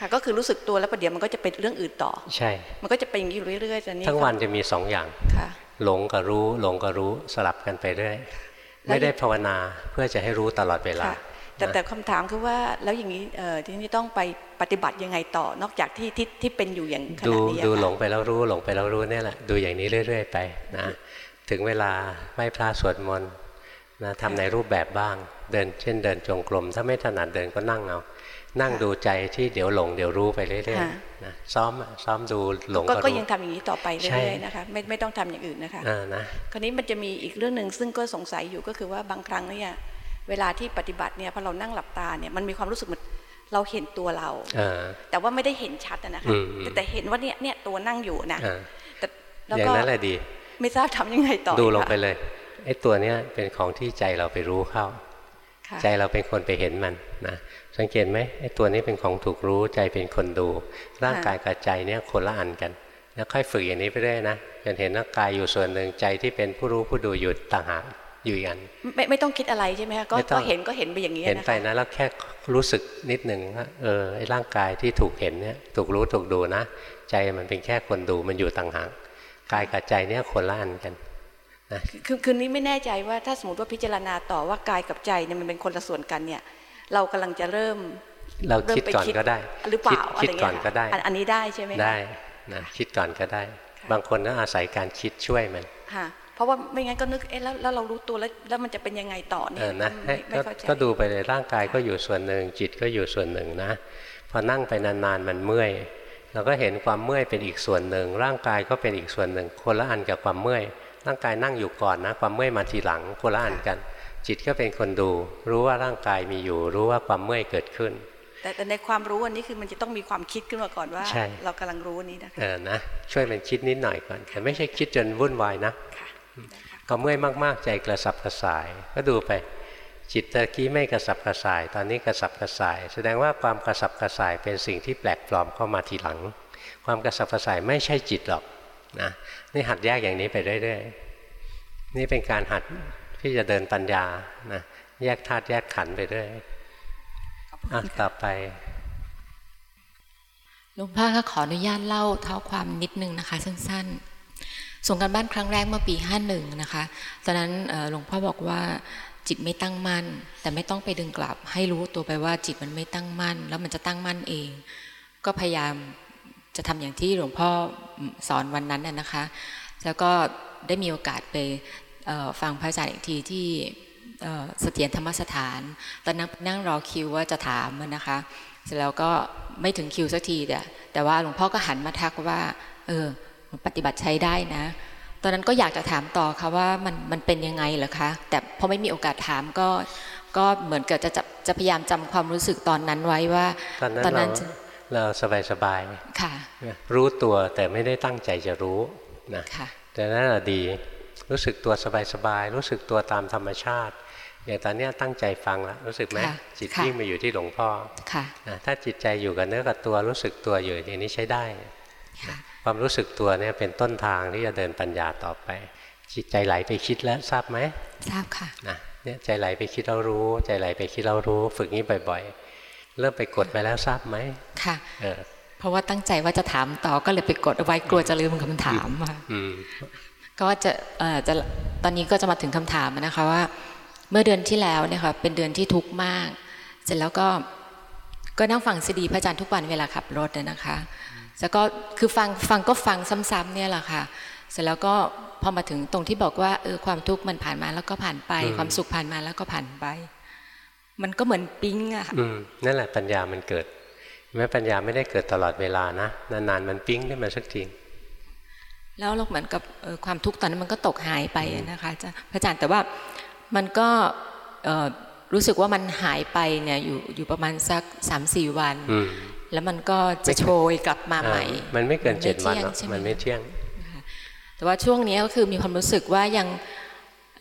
ค่ะก็คือรู้สึกตัวแล้วประเดี๋ยวมันก็จะเป็นเรื่องอื่นต่อ ใช่ มันก็จะเป็นอย่างนี้เรื่อยๆจะนี่ทั้งวันจะมีสองอย่างค่ะหลงกับรู้หลงกับรู้สลับกันไปเรื่อยไม่ได้ภาวนาเพื่อจะให้รู้ตลอดเวลา แต่แต่คำถามคือว่าแล้วอย่างนี้เออที่นี่ต้องไปปฏิบัติยังไงต่อนอกจากที่ที่ที่เป็นอยู่อย่างขนาดนี้ดูหลงไปแล้วรู้หลงไปแล้วรู้นี่แหละดูอย่างนี้เรื่อย ๆ ไปนะถึงเวลาไหว้พระสวดมนต์นะทำในรูปแบบบ้าง เดินเช่นเดินจงกรมถ้าไม่ถนัดเดินก็นั่งเอา นั่งดูใจที่เดี๋ยวหลงเดี๋ยวรู้ไปเรื่อยๆนะซ้อมซ้อมดูหลงก็ยังทำอย่างนี้ต่อไปเรื่อยๆนะคะไม่ไม่ต้องทำอย่างอื่นนะคะนะคราวนี้มันจะมีอีกเรื่องหนึ่งซึ่งก็สงสัยอยู่ก็คือว่าบางครั้งเนี่ยเวลาที่ปฏิบัติเนี่ยพอเรานั่งหลับตาเนี่ยมันมีความรู้สึกเหมือนเราเห็นตัวเราแต่ว่าไม่ได้เห็นชัดนะคะแต่เห็นว่าเนี่ยเนี่ยตัวนั่งอยู่นะแต่อย่างนั้นแหละดี ไม่ทราบทำยังไงต่อดูลงไปเลยไอ้ตัวเนี้ยเป็นของที่ใจเราไปรู้เข้า ใจเราเป็นคนไปเห็นมันนะสังเกตไหมไอ้ตัวนี้เป็นของถูกรู้ใจเป็นคนดู ร่างกายกับใจเนี่ยคนละอันกันแล้วค่อยฝึกอย่างนี้ไปเรื่อยนะจนเห็นร่างกายอยู่ส่วนหนึ่งใจที่เป็นผู้รู้ผู้ดูอยู่ต่างหากอยู่กันไม่ไม่ต้องคิดอะไรใช่ไหมคะก็เห็นก็เห็นไปอย่างนี้เห็นไปนะแล้วแค่รู้สึกนิดหนึ่งว่าเออไอ้ร่างกายที่ถูกเห็นเนี่ยถูกรู้ถูกดูนะ ใจมันเป็นแค่คนดูมันอยู่ต่างหากกายกับใจเนี่ยคนละอันกันนะคือคืนนี้ไม่แน่ใจว่าถ้าสมมติว่าพิจารณาต่อว่ากายกับใจเนี่ยมันเป็นคนละส่วนกันเนี่ย เรากำลังจะเริ่ม เราคิดก่อนก็ได้ หรือเปล่าคิดก่อนก็ได้ อันนี้ได้ใช่ไหมได้นะคิดก่อนก็ได้ บางคนก็อาศัยการคิดช่วยมันค่ะเพราะว่าไม่งั้นก็นึกเอ๊ะแล้วแล้วเรารู้ตัวแล้วแล้วมันจะเป็นยังไงต่อเนี่ยนะก็ดูไปเลยร่างกายก็อยู่ส่วนหนึ่งจิตก็อยู่ส่วนหนึ่งนะพอนั่งไปนานๆมันเมื่อยเราก็เห็นความเมื่อยเป็นอีกส่วนหนึ่ง ร่างกายก็เป็นอีกส่วนหนึ่ง คนละอันกับความเมื่อย ร่างกายนั่งอยู่ก่อนนะ ความเมื่อยมาทีหลังคนละอันกัน จิตก็เป็นคนดู รู้ว่าร่างกายมีอยู่ รู้ว่าความเมื่อยเกิดขึ้น แต่ในความรู้อันนี้คือมันจะต้องมีความคิดขึ้นมาก่อนว่า เรากำลังรู้นี้นะคะเออนะช่วยมันคิดนิดหน่อยก่อน แต่ไม่ใช่คิดจนวุ่นวายนะก็เมื่อยมากๆ ใจกระสับกระส่าย ก็ดูไป จิตตะกี้ไม่กระสับกระส่าย ตอนนี้กระสับกระส่าย แสดงว่าความกระสับกระส่ายเป็นสิ่งที่แปลกปลอมเข้ามาทีหลัง ความกระสับกระส่ายไม่ใช่จิตหรอกนะนี่หัดแยกอย่างนี้ไปเรื่อยๆนี่เป็นการหัด ที่จะเดินปัญญานะแยกธาตุแยกขันธ์ไปเรื่อยอะต่อไปหลวงพ่อก็ขออนุญาตเล่าเท้าความนิดนึงนะคะ สั้นๆ ส่งกันบ้านครั้งแรกเมื่อปีห้าหนึ่งนะคะตอนนั้นหลวงพ่อบอกว่าจิตไม่ตั้งมั่น แต่ไม่ต้องไปดึงกลับ ให้รู้ตัวไปว่าจิตมันไม่ตั้งมั่น แล้วมันจะตั้งมั่นเอง ก็พยายามจะทำอย่างที่หลวงพ่อสอนวันนั้นนะคะ แล้วก็ได้มีโอกาสไป ฟังพระอาจารย์อีกทีที่เสถียรธรรมสถาน ตอนนั้นนั่งรอคิวว่าจะถามนะคะ เสร็จแล้วก็ไม่ถึงคิวสักทีแต่แต่ว่าหลวงพ่อก็หันมาทักว่า เออ ปฏิบัติใช้ได้นะ ตอนนั้นก็อยากจะถามต่อค่ะว่ามันมันเป็นยังไงเหรอคะ แต่พอไม่มีโอกาสถามก็ก็เหมือนกับจะจะจะพยายามจำความรู้สึกตอนนั้นไว้ว่า ตอนนั้นเราสบายสบายค่ะ รู้ตัวแต่ไม่ได้ตั้งใจจะรู้นะแต่นั้นดี รู้สึกตัวสบายๆรู้สึกตัวตามธรรมชาติ อย่างตอนนี้ตั้งใจฟังแล้วรู้สึกไหมจิตยิ่งมาอยู่ที่หลวงพ่อถ้าจิตใจอยู่กับเนื้อกับตัวรู้สึกตัวอยู่อย่างนี้ใช้ได้ ความรู้สึกตัวเนี่ยเป็นต้นทางที่จะเดินปัญญาต่อไป จิตใจไหลไปคิดแล้วทราบไหมทราบค่ะนะเนี่ยใจไหลไปคิดเรารู้ ใจไหลไปคิดเรารู้ ฝึกนี้บ่อย ๆ เริ่มไปกดไปแล้วทราบไหมค่ะเออเพราะว่าตั้งใจว่าจะถามต่อก็เลยไปกดเอาไว้กลัวจะลืมคำถามค่ะ ก็จะจะตอนนี้ก็จะมาถึงคำถามนะคะว่า เมื่อเดือนที่แล้วเนี่ยค่ะเป็นเดือนที่ทุกข์มาก เสร็จแล้วก็ก็นั่งฟังซีดีพระอาจารย์ทุกวันเวลาขับรถนะคะ แล้วก็คือฟังฟังก็ฟังซ้ำๆเนี่ยแหละค่ะ เสร็จแล้วก็พอมาถึงตรงที่บอกว่าเออความทุกข์มันผ่านมาแล้วก็ผ่านไป ความสุขผ่านมาแล้วก็ผ่านไป มันก็เหมือนปิ้งอะค่ะนั่นแหละปัญญามันเกิดแม้ปัญญาไม่ได้เกิดตลอดเวลานะนานๆมันปิ้งขึ้นมาสักที แล้วเราเหมือนกับความทุกข์ตอนนั้นมันก็ตกหายไปนะคะพระอาจารย์แต่ว่ามันก็รู้สึกว่ามันหายไปเนี่ยอยู่อยู่ประมาณสักสามสี่วัน แล้วมันก็จะโชยกลับมาใหม่ มันไม่เกินเจ็ดวันมันไม่เที่ยง แต่ว่าช่วงนี้ก็คือมีความรู้สึกว่ายัง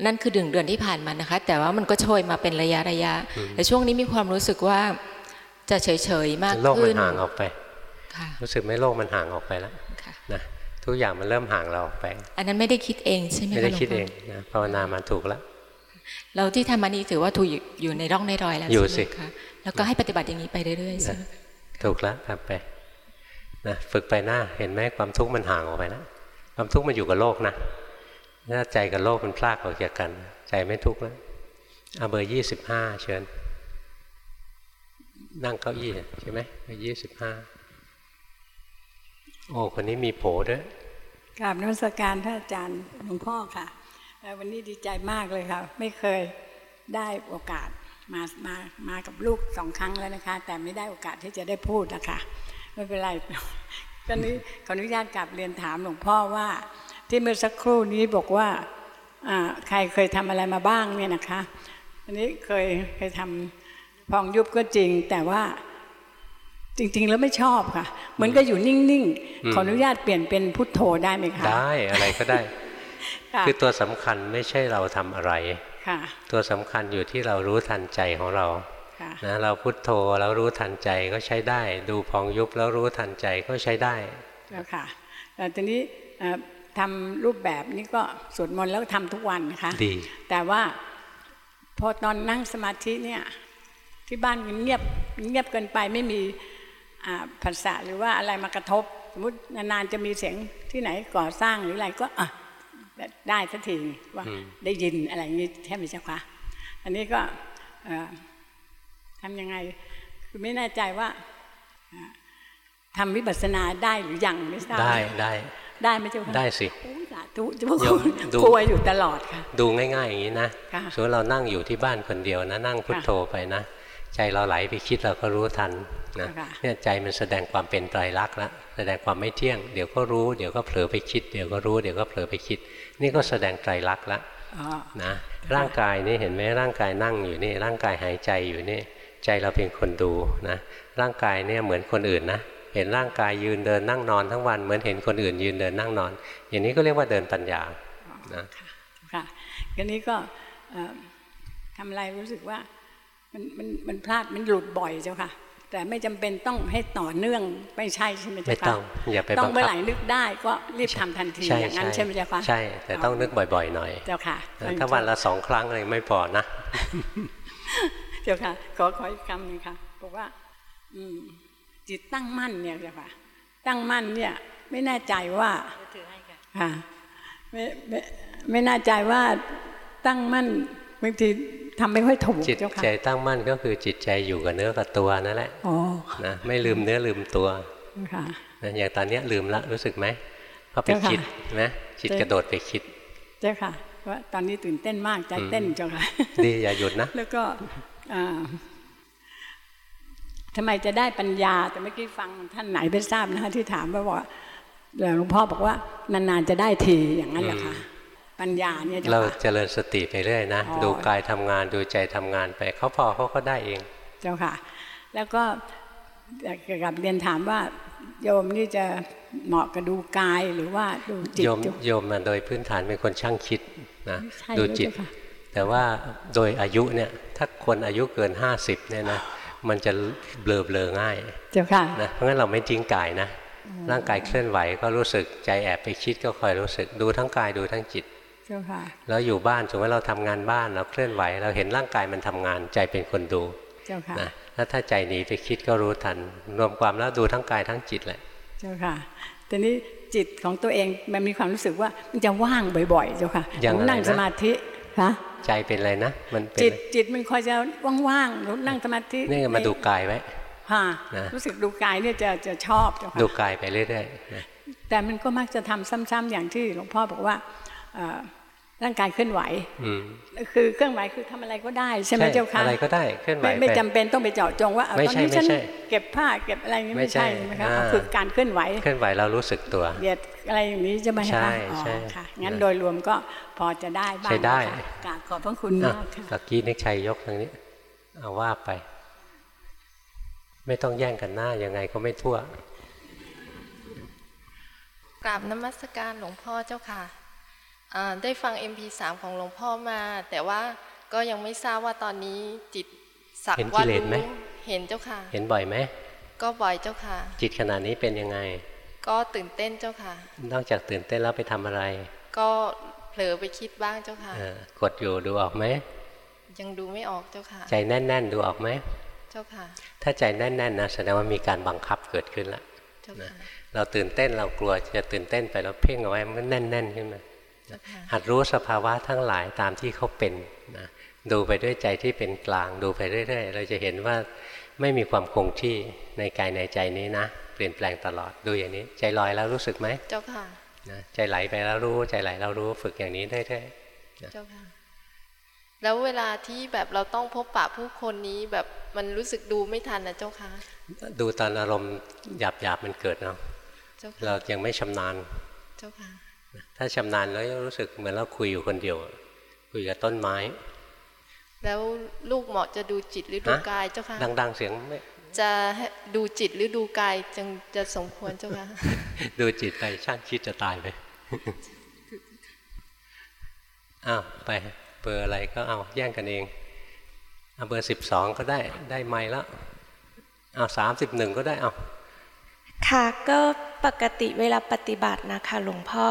นั่นคือดึงเดือนที่ผ่านมานะคะ แต่ว่ามันก็โชยมาเป็นระยะระยะ แต่ช่วงนี้มีความรู้สึกว่าจะเฉยเฉยมากขึ้นโลกมันห่างออกไปรู้สึกไหมโลกมันห่างออกไปแล้วนะ ทุกอย่างมันเริ่มห่างเราออกไป อันนั้นไม่ได้คิดเองใช่ไหมไม่ได้คิดเองนะภาวนามาถูกแล้วเราที่ทำมานี้ถือว่าถูกอยู่ในร่องในรอยแล้วอยู่สิคะแล้วก็ให้ปฏิบัติอย่างนี้ไปเรื่อยๆใช่ไหมถูกแล้วทำไปนะฝึกไปหน้าเห็นไหมความทุกข์มันห่างออกไปนะความทุกข์มันอยู่กับโลกนะถ้าใจกับโลกมันพลากออกจากกัน ใจไม่ทุกข์แล้วเอาเบอร์ยี่สิบห้าเชิญ นั่งเก้าอี้ใช่ไหมเบอร์ยี่สิบห้า โอ้คนนี้มีโผด้วยกราบนักสการท่านอาจารย์หลวงพ่อค่ะ วันนี้ดีใจมากเลยค่ะ ไม่เคยได้โอกาสมามามากับลูกสองครั้งแล้วนะคะ แต่ไม่ได้โอกาสที่จะได้พูดนะคะไม่เป็นไรตอนนี้ขออนุญาตกลับเรียนถามหลวงพ่อว่า ที่เมื่อสักครู่นี้บอกว่าใครเคยทำอะไรมาบ้างเนี่ยนะคะอันนี้เคยเคยทำพองยุบก็จริง แต่ว่า จริง ๆ แล้วไม่ชอบค่ะ เหมือนก็อยู่นิ่ง ๆ ขออนุญาตเปลี่ยนเป็นพุทโธได้ไหมคะ ได้อะไรก็ได้ คือตัวสำคัญไม่ใช่เราทำอะไร ตัวสำคัญอยู่ที่เรารู้ทันใจของเรานะเราพุทโธแล้วรู้ทันใจก็ใช้ได้ ดูพองยุบแล้วรู้ทันใจก็ใช้ได้แล้วค่ะแต่ทีนี้ทำรูปแบบนี้ก็สวดมนต์แล้วทำทุกวันนะคะดีแต่ว่าพอตอนนั่งสมาธิเนี่ยที่บ้านเงียบเงียบเกินไปไม่มี ภาษาหรือว่าอะไรมากระทบ สมมตินานๆจะมีเสียงที่ไหนก่อสร้างหรืออะไรก็อะได้สักทีว่าได้ยินอะไรอย่างนี้แทบไม่ใช่คะอันนี้ก็ทำยังไงคือไม่แน่ใจว่าทำวิปัสสนาได้หรือยังไม่ทราบได้ได้ได้ไหมเจ้าค่ะได้สิสาธุจะกลัวอยู่ตลอดค่ะ ดูง่าย ๆ อย่างนี้นะสมมติเรานั่งอยู่ที่บ้านคนเดียวนะ นั่งพุทโธไปนะ ใจเราไหลไปคิดเราก็รู้ทันนะเนี่ยใจมันแสดงความเป็นไตรลักษณ์แล้วแสดงความไม่เที่ยง เดี๋ยวก็รู้เดี๋ยวก็เผลอไปคิด เดี๋ยวก็รู้เดี๋ยวก็เผลอไปคิด นี่ก็แสดงไตรลักษณ์แล้วนะร่างกายนี่เห็นไหมร่างกายนั่งอยู่นี่ ร่างกายหายใจอยู่นี่ ใจเราเป็นคนดูนะ ร่างกายเนี่ยเหมือนคนอื่นนะเห็นร่างกายยืนเดินนั่งนอนทั้งวันเหมือนเห็นคนอื่นยืนเดินนั่งนอน อย่างนี้ก็เรียกว่าเดินปัญญานะค่ะทีนี้ก็ทำอะไรรู้สึกว่า มันมันมันพลาดมันหลุดบ่อยเจ้าค่ะ แต่ไม่จำเป็นต้องให้ต่อเนื่องไม่ใช่ใช่ไหมเจ้าค่ะไม่ต้องอย่าไปต้องเมื่อไหร่นึกได้ก็รีบทำทันทีอย่างนั้นใช่ไหมเจ้าค่ะใช่ แต่ต้องนึกบ่อยๆหน่อยเจ้าค่ะถ้าวันละสองครั้งเลยไม่พอนะเจ้าค่ะ ขอขออีกคำหนึ่งค่ะบอกว่า อืม จิตตั้งมั่นเนี่ยเจ้าค่ะ ตั้งมั่นเนี่ย ไม่แน่ใจว่าค่ะไม่ไม่ไม่แน่ใจว่าตั้งมั่นบางที ทำไม่ค่อยถูกจิตใจตั้งมั่นก็คือจิตใจอยู่กับเนื้อกับตัวนั่นแหละนะไม่ลืมเนื้อลืมตัวนะอย่างตอนนี้ลืมละรู้สึกไหมก็ไปคิดนะจิตกระโดดไปคิด เจ้าค่ะว่าตอนนี้ตื่นเต้นมากใจเต้นเจ้าค่ะดีอย่าหยุดนะ แล้วก็ทำไมจะได้ปัญญา แต่เมื่อกี้ฟังท่านไหนไปทราบนะคะที่ถามว่าบอกหลวงพ่อบอกว่านานๆจะได้ทีอย่างนั้นแหละค่ะ ปัญญาเนี่ยเราเจริญสติไปเรื่อยนะ ดูกายทำงานดูใจทำงานไปเขาพอเขาก็ได้เอง เจ้าค่ะ แล้วก็เกี่ยวกับเรียนถามว่าโยมนี่จะเหมาะกับดูกายหรือว่าดูจิตโยมโยมโดยพื้นฐานเป็นคนช่างคิดนะดูจิต แต่ว่าโดยอายุเนี่ยถ้าคนอายุเกินห้าสิบเนี่ยนะมันจะเบลอเบลอง่ายเจ้าค่ะนะเพราะงั้นเราไม่ทิ้งกายนะร่างกายเคลื่อนไหวก็รู้สึกใจแอบไปคิดก็คอยรู้สึกดูทั้งกายดูทั้งจิต เจ้าค่ะแล้วอยู่บ้านสมมติเราทำงานบ้านเราเคลื่อนไหว เราเห็นร่างกายมันทำงานใจเป็นคนดูเจ้าค่ะนะแล้วถ้าใจหนีไปคิดก็รู้ทัน รวมความแล้วดูทั้งกายทั้งจิตแหละเจ้าค่ะแต่นี้จิตของตัวเองมันมีความรู้สึกว่ามันจะว่างบ่อยๆ เจ้าค่ะนั่งสมาธิคะใจเป็นอะไรนะมันจิตจิตมันคอยจะว่างๆนั่งสมาธินี่มาดูกายไว้ค่ะรู้สึกดูกายเนี่ยจะจะชอบเจ้าค่ะดูกายไปเรื่อยๆแต่มันก็มักจะทำซ้ำๆอย่างที่หลวงพ่อบอกว่า ร่างกายเคลื่อนไหวคือเคลื่อนไหวคือทำอะไรก็ได้ใช่ไหมเจ้าค่ะอะไรก็ได้เคลื่อนไหวไม่จำเป็นต้องไปเจาะจงว่าตอนนี้ฉันเก็บผ้าเก็บอะไรนี้ไม่ใช่ไหมคะคือการเคลื่อนไหวเคลื่อนไหวเรารู้สึกตัวเดียดอะไรอย่างนี้จะไม่ใช่ใช่ค่ะงั้นโดยรวมก็พอจะได้บ้างใช่ได้กราบขอบพระคุณมากค่ะตะกี้นิชัยยกทางนี้เอาว่าไป ไม่ต้องแย่งกันหน้ายังไงก็ไม่ทั่วกราบนมัสการหลวงพ่อเจ้าค่ะ ได้ฟัง MP3 ของหลวงพ่อมา แต่ว่าก็ยังไม่ทราบว่าตอนนี้จิตสักว่ารู้เห็นเจ้าค่ะ เห็นบ่อยไหมก็บ่อยเจ้าค่ะ จิตขนาดนี้เป็นยังไง ก็ตื่นเต้นเจ้าค่ะ นอกจากตื่นเต้นแล้วไปทำอะไร ก็เผลอไปคิดบ้างเจ้าค่ะกดอยู่ดูออกไหมยังดูไม่ออกเจ้าค่ะ ใจแน่น ๆ ดูออกไหมเจ้าค่ะ ถ้าใจแน่นๆนะแสดงว่ามีการบังคับเกิดขึ้นแล้วเราตื่นเต้นเรากลัวจะตื่นเต้นไปเราเพ่งเอาไว้มันก็แน่น ๆ ขึ้นมา หัดรู้สภาวะทั้งหลายตามที่เขาเป็นนะดูไปด้วยใจที่เป็นกลาง ดูไปเรื่อยๆ เราจะเห็นว่าไม่มีความคงที่ในกายในใจนี้นะ เปลี่ยนแปลงตลอดดูอย่างนี้ ใจลอยแล้วรู้สึกไหมเจ้าค่ะนะใจไหลไปแล้วรู้ใจไหลแล้วรู้ฝึกอย่างนี้เรื่อยๆเจ้าค่ะแล้วเวลาที่แบบเราต้องพบปะผู้คนนี้แบบมันรู้สึกดูไม่ทันนะเจ้าค่ะดูตอนอารมณ์หยาบๆมันเกิดเนาะเรายังไม่ชำนาญเจ้าค่ะ ถ้าชำนาญแล้วรู้สึกเหมือนเราคุยอยู่คนเดียว คุยกับต้นไม้ แล้วลูกเหมาะจะดูจิตหรือดูกายเจ้าค่ะดัง ๆ เสียงไม่จะดูจิตหรือดูกายจึงจะสมควรเจ้าค่ะดูจิตไปช่างคิดจะตายไปอ้าวไปเบอร์อะไรก็เอาแย่งกันเองเอาเบอร์สิบสองก็ได้ได้ไม่แล้วเอาสามสิบหนึ่งก็ได้เอา ค่ะก็ปกติเวลาปฏิบัตินะคะหลวงพ่อ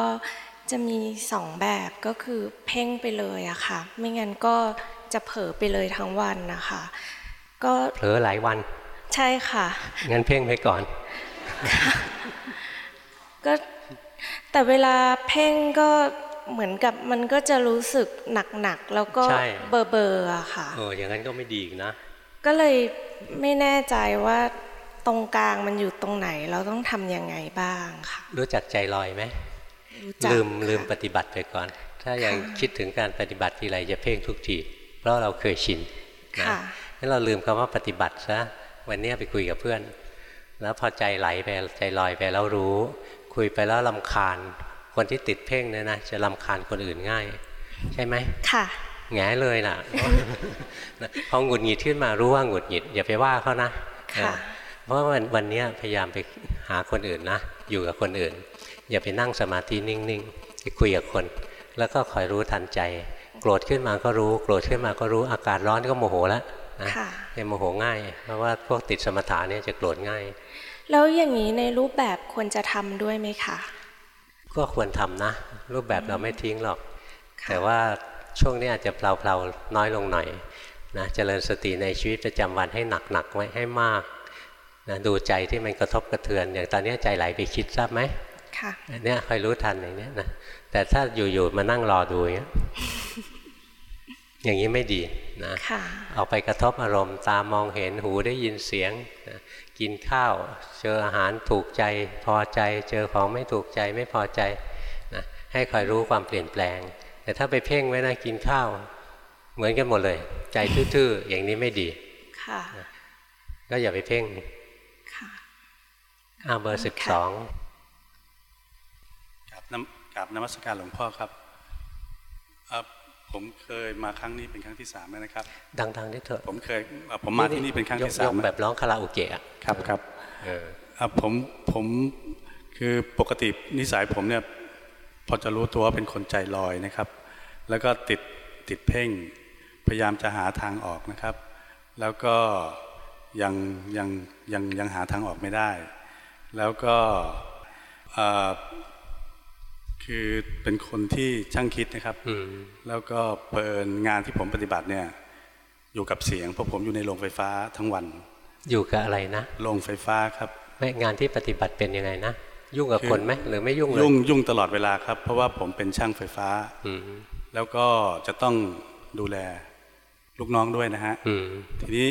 จะมีสองแบบก็คือเพ่งไปเลยอะค่ะ ไม่งั้นก็จะเผลอไปเลยทั้งวันนะคะ ก็เผลอหลายวัน ใช่ค่ะ งั้นเพ่งไปก่อน ก็แต่เวลาเพ่งก็เหมือนกับมันก็จะรู้สึกหนักๆแล้วก็เบอร์เบอร์อะค่ะเอออย่างนั้นก็ไม่ดีนะ ก็เลยไม่แน่ใจว่า ตรงกลางมันอยู่ตรงไหนเราต้องทํำยังไงบ้างค่ะ รู้จักใจลอยไหมลืมลืมปฏิบัติไปก่อน ถ้ายังคิดถึงการปฏิบัติทีไรจะเพ่งทุกทีเพราะเราเคยชินนะงั้นเราลืมคำว่าปฏิบัติซะวันนี้ไปคุยกับเพื่อน แล้วพอใจไหลไปใจลอยไปแล้วรู้ คุยไปแล้วลำคาญ คนที่ติดเพ่งเนี่ยนะจะลำคาญคนอื่นง่าย ใช่ไหมค่ะแงเลยล่ะพอหงุดหงิดขึ้นมารู้ว่าหงุดหงิดอย่าไปว่าเขานะ เพราะวันวันนี้พยายามไปหาคนอื่นนะ อยู่กับคนอื่น อย่าไปนั่งสมาธินิ่งๆไปคุยกับคน แล้วก็คอยรู้ทันใจ โกรธขึ้นมาก็รู้ โกรธขึ้นมาก็รู้อากาศร้อนก็โมโหแล้วนะเป็นโมโหง่าย เพราะว่าพวกติดสมถะเนี่ยจะโกรธง่าย แล้วอย่างนี้ในรูปแบบควรจะทำด้วยไหมคะก็ควรทำนะ รูปแบบเราไม่ทิ้งหรอก แต่ว่าช่วงนี้อาจจะเปล่าๆน้อยลงหน่อยนะเจริญสติในชีวิตประจำวันให้หนักๆไว้ให้มาก นะดูใจที่มันกระทบกระเทือน อย่างตอนนี้ใจไหลไปคิดทราบไหมค่ะอันนี้คอยรู้ทันอย่างนี้นะแต่ถ้าอยู่ๆมานั่งรอดูอย่างนี้อย่างนี้ไม่ดีนะออกไปกระทบอารมณ์ตามองเห็นหูได้ยินเสียงนะกินข้าว เจออาหารถูกใจ พอใจ เจอของไม่ถูกใจไม่พอใจนะให้คอยรู้ความเปลี่ยนแปลง แต่ถ้าไปเพ่งไว้นะกินข้าว เหมือนกันหมดเลย ใจทื่อๆอย่างนี้ไม่ดี ค่ะ ก็อย่าไปเพ่งค่ะ อาเบอร์สิบสองกับน้ำกับนมัสการหลวงพ่อครับผมเคยมาครั้งนี้เป็นครั้งที่สามแล้วนะครับ ดังๆได้เถอะผมเคยผมมาที่นี่เป็นครั้งที่สามแบบร้องคาราโอเกะครับครับเออผมผมคือปกตินิสัยผมเนี่ยพอจะรู้ตัวว่าเป็นคนใจลอยนะครับ แล้วก็ติดติดเพ่งพยายามจะหาทางออกนะครับ แล้วก็ยังยังยังยังหาทางออกไม่ได้ แล้วก็คือเป็นคนที่ช่างคิดนะครับแล้วก็เปิดงานที่ผมปฏิบัติเนี่ย อยู่กับเสียงเพราะผมอยู่ในโรงไฟฟ้าทั้งวัน อยู่กับอะไรนะโรงไฟฟ้าครับไม่งานที่ปฏิบัติเป็นยังไงนะยุ่งกับคนไหมหรือไม่ยุ่งเลยยุ่งยุ่งตลอดเวลาครับ เพราะว่าผมเป็นช่างไฟฟ้าแล้วก็จะต้องดูแลลูกน้องด้วยนะฮะทีนี้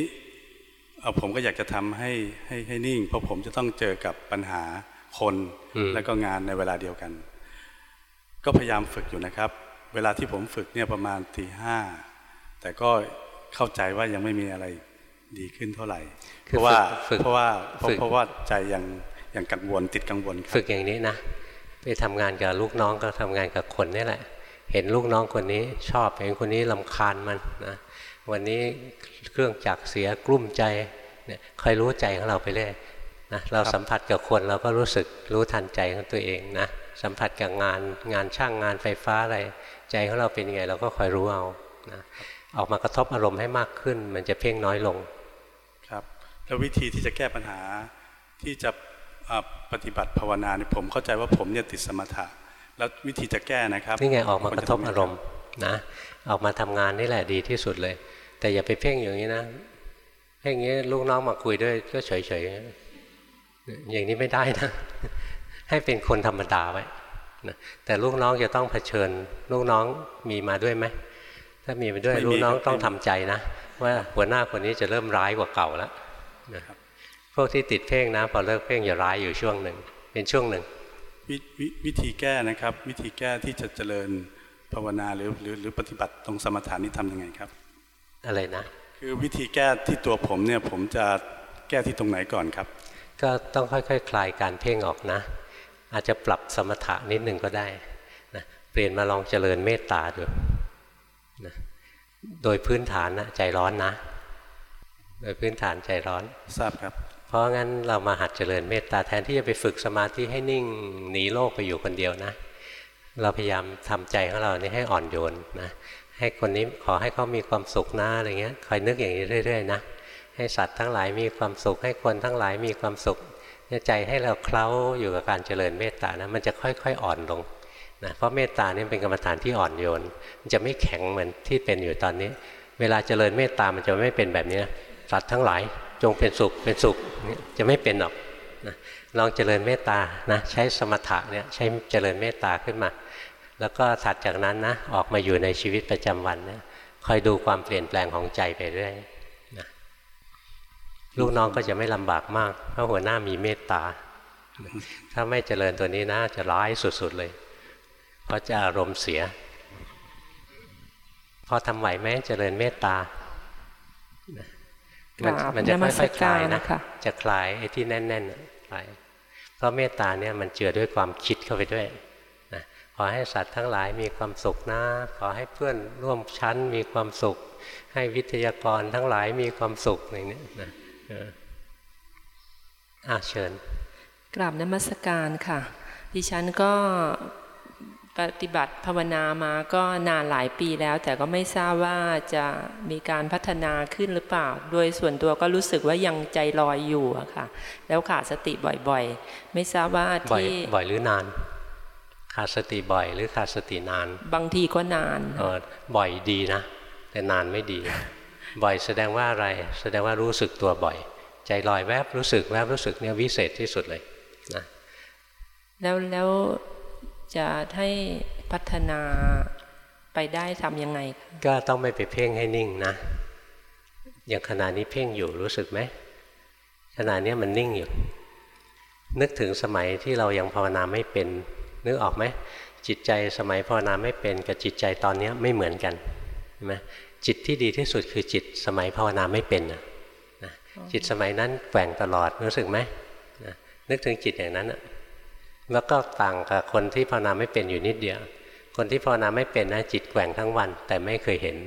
ผมก็อยากจะทำให้ให้ให้นิ่ง เพราะผมจะต้องเจอกับปัญหาคนและก็งานในเวลาเดียวกัน ก็พยายามฝึกอยู่นะครับ เวลาที่ผมฝึกเนี่ยประมาณตีห้าแต่ก็เข้าใจว่ายังไม่มีอะไรดีขึ้นเท่าไหร่ เพราะว่าเพราะว่าเพราะว่าใจยังยังกังวลติดกังวลฝึกอย่างนี้นะไปทำงานกับลูกน้องก็ทำงานกับคนนี่แหละ เห็นลูกน้องคนนี้ชอบเห็นคนนี้ลำคาญมันนะ วันนี้เครื่องจักรเสียกลุ้มใจเนี่ยคอยรู้ใจของเราไปเรื่อยนะเราสัมผัสกับคนเราก็รู้สึกรู้ทันใจของตัวเองนะสัมผัสกับงานงานช่างงานไฟฟ้าอะไรใจของเราเป็นยังไงเราก็คอยรู้เอานะออกมากระทบอารมณ์ให้มากขึ้น มันจะเพ่งน้อยลงครับแล้ววิธีที่จะแก้ปัญหาที่จะปฏิบัติภาวนาเนี่ยผมเข้าใจว่าผมเนี่ยติดสมถะแล้ววิธีจะแก้นะครับนี่ไงออกมากระทบอารมณ์นะออกมาทำงานนี่แหละดีที่สุดเลย แต่อย่าไปเพ่งอย่างนี้นะเพ่งอย่างนี้ลูกน้องมาคุยด้วยก็เฉยๆอย่างนี้ไม่ได้นะ ให้เป็นคนธรรมดาไว้นะแต่ลูกน้องจะต้องเผชิญ ลูกน้องมีมาด้วยไหมถ้ามีมาด้วยลูกน้องต้องทำใจนะว่าหัวหน้าคนนี้จะเริ่มร้ายกว่าเก่าแล้วนะครับพวกที่ติดเพ่งนะพอเลิกเพ่งอย่าร้ายอยู่ช่วงหนึ่งเป็นช่วงหนึ่งววิธีแก้นะครับ วิธีแก้ที่จะเจริญภาวนาหรือหรือหรือปฏิบัติตรงสมถานี้ทำยังไงครับ อะไรนะ คือวิธีแก้ที่ตัวผมเนี่ยผมจะแก้ที่ตรงไหนก่อนครับ ก็ต้องค่อยๆคคลายการเพ่งออกนะ อาจจะปรับสมถะนิดหนึ่งก็ได้นะเปลี่ยนมาลองเจริญเมตตาดูนะโดยพื้นฐานนะใจร้อนนะ โดยพื้นฐานใจร้อนทราบครับ เพราะงั้นเรามาหัดเจริญเมตตาแทนที่จะไปฝึกสมาธิให้นิ่งหนีโลกไปอยู่คนเดียวนะ เราพยายามทำใจของเรานี่ให้อ่อนโยนนะ ให้คนนี้ขอให้เขามีความสุขนะอะไรเงี้ยคอยนึกอย่างนี้เรื่อยๆนะให้สัตว์ทั้งหลายมีความสุข ให้คนทั้งหลายมีความสุขใจให้เราเคล้าอยู่กับการเจริญเมตตานะมันจะค่อยๆอ่อนลงนะเพราะเมตตานี่เป็นกรรมฐานที่อ่อนโยนมันจะไม่แข็งเหมือนที่เป็นอยู่ตอนนี้ เวลาเจริญเมตตามันจะไม่เป็นแบบนี้สัตว์ทั้งหลายจงเป็นสุขเป็นสุขจะไม่เป็นหรอกนะลองเจริญเมตตานะใช้สมถะเนี่ยใช้เจริญเมตตาขึ้นมา แล้วก็ถัดจากนั้นนะออกมาอยู่ในชีวิตประจำวันนะคอยดูความเปลี่ยนแปลงของใจไปเรื่อยลูกน้องก็จะไม่ลำบากมาก เพราะหัวหน้ามีเมตตา ถ้าไม่เจริญตัวนี้นะจะร้ายสุดๆเลย เพราะจะอารมณ์เสีย พอทำไหวไหมเจริญเมตตา มันจะค่อยๆคลายนะจะคลายไอ้ที่แน่นๆคลายเพราะเมตตาเนี่ยมันเจือด้วยความคิดเข้าไปด้วยนะ ขอให้สัตว์ทั้งหลายมีความสุขนะ ขอให้เพื่อนร่วมชั้นมีความสุข ให้วิทยากรทั้งหลายมีความสุขอย่างนี้นะอาเชิญ กราบนมัสการค่ะ ดิฉันก็ปฏิบัติภาวนามาก็นานหลายปีแล้ว แต่ก็ไม่ทราบว่าจะมีการพัฒนาขึ้นหรือเปล่า โดยส่วนตัวก็รู้สึกว่ายังใจลอยอยู่อะค่ะ แล้วขาดสติบ่อยๆ ไม่ทราบว่าที่บ่อยหรือนาน ขาดสติบ่อยหรือขาดสตินาน บางทีก็นานเออบ่อยดีนะ แต่นานไม่ดี บ่อยแสดงว่าอะไร แสดงว่ารู้สึกตัวบ่อย ใจลอยแวบรู้สึกแวบรู้สึกเนี่ยวิเศษที่สุดเลยนะแล้วแล้วจะให้พัฒนาไปได้ทํำยังไง ก็ต้องไม่ไปเพ่งให้นิ่งนะ อย่างขณะนี้เพ่งอยู่รู้สึกไหมขณะนี้มันนิ่งอยู่ นึกถึงสมัยที่เรายังภาวนาไม่เป็น นึกออกไหมจิตใจสมัยภาวนาไม่เป็นกับจิตใจตอนนี้ไม่เหมือนกันเห็นไหมจิตที่ดีที่สุดคือจิตสมัยภาวนาไม่เป็นนะจิตสมัยนั้นแกว่งตลอดรู้สึกไหมนะนึกถึงจิตอย่างนั้นแล้วก็ต่างกับคนที่ภาวนาไม่เป็นอยู่นิดเดียว คนที่ภาวนาไม่เป็นนะจิตแกว่งทั้งวัน แต่ไม่เคยเห็น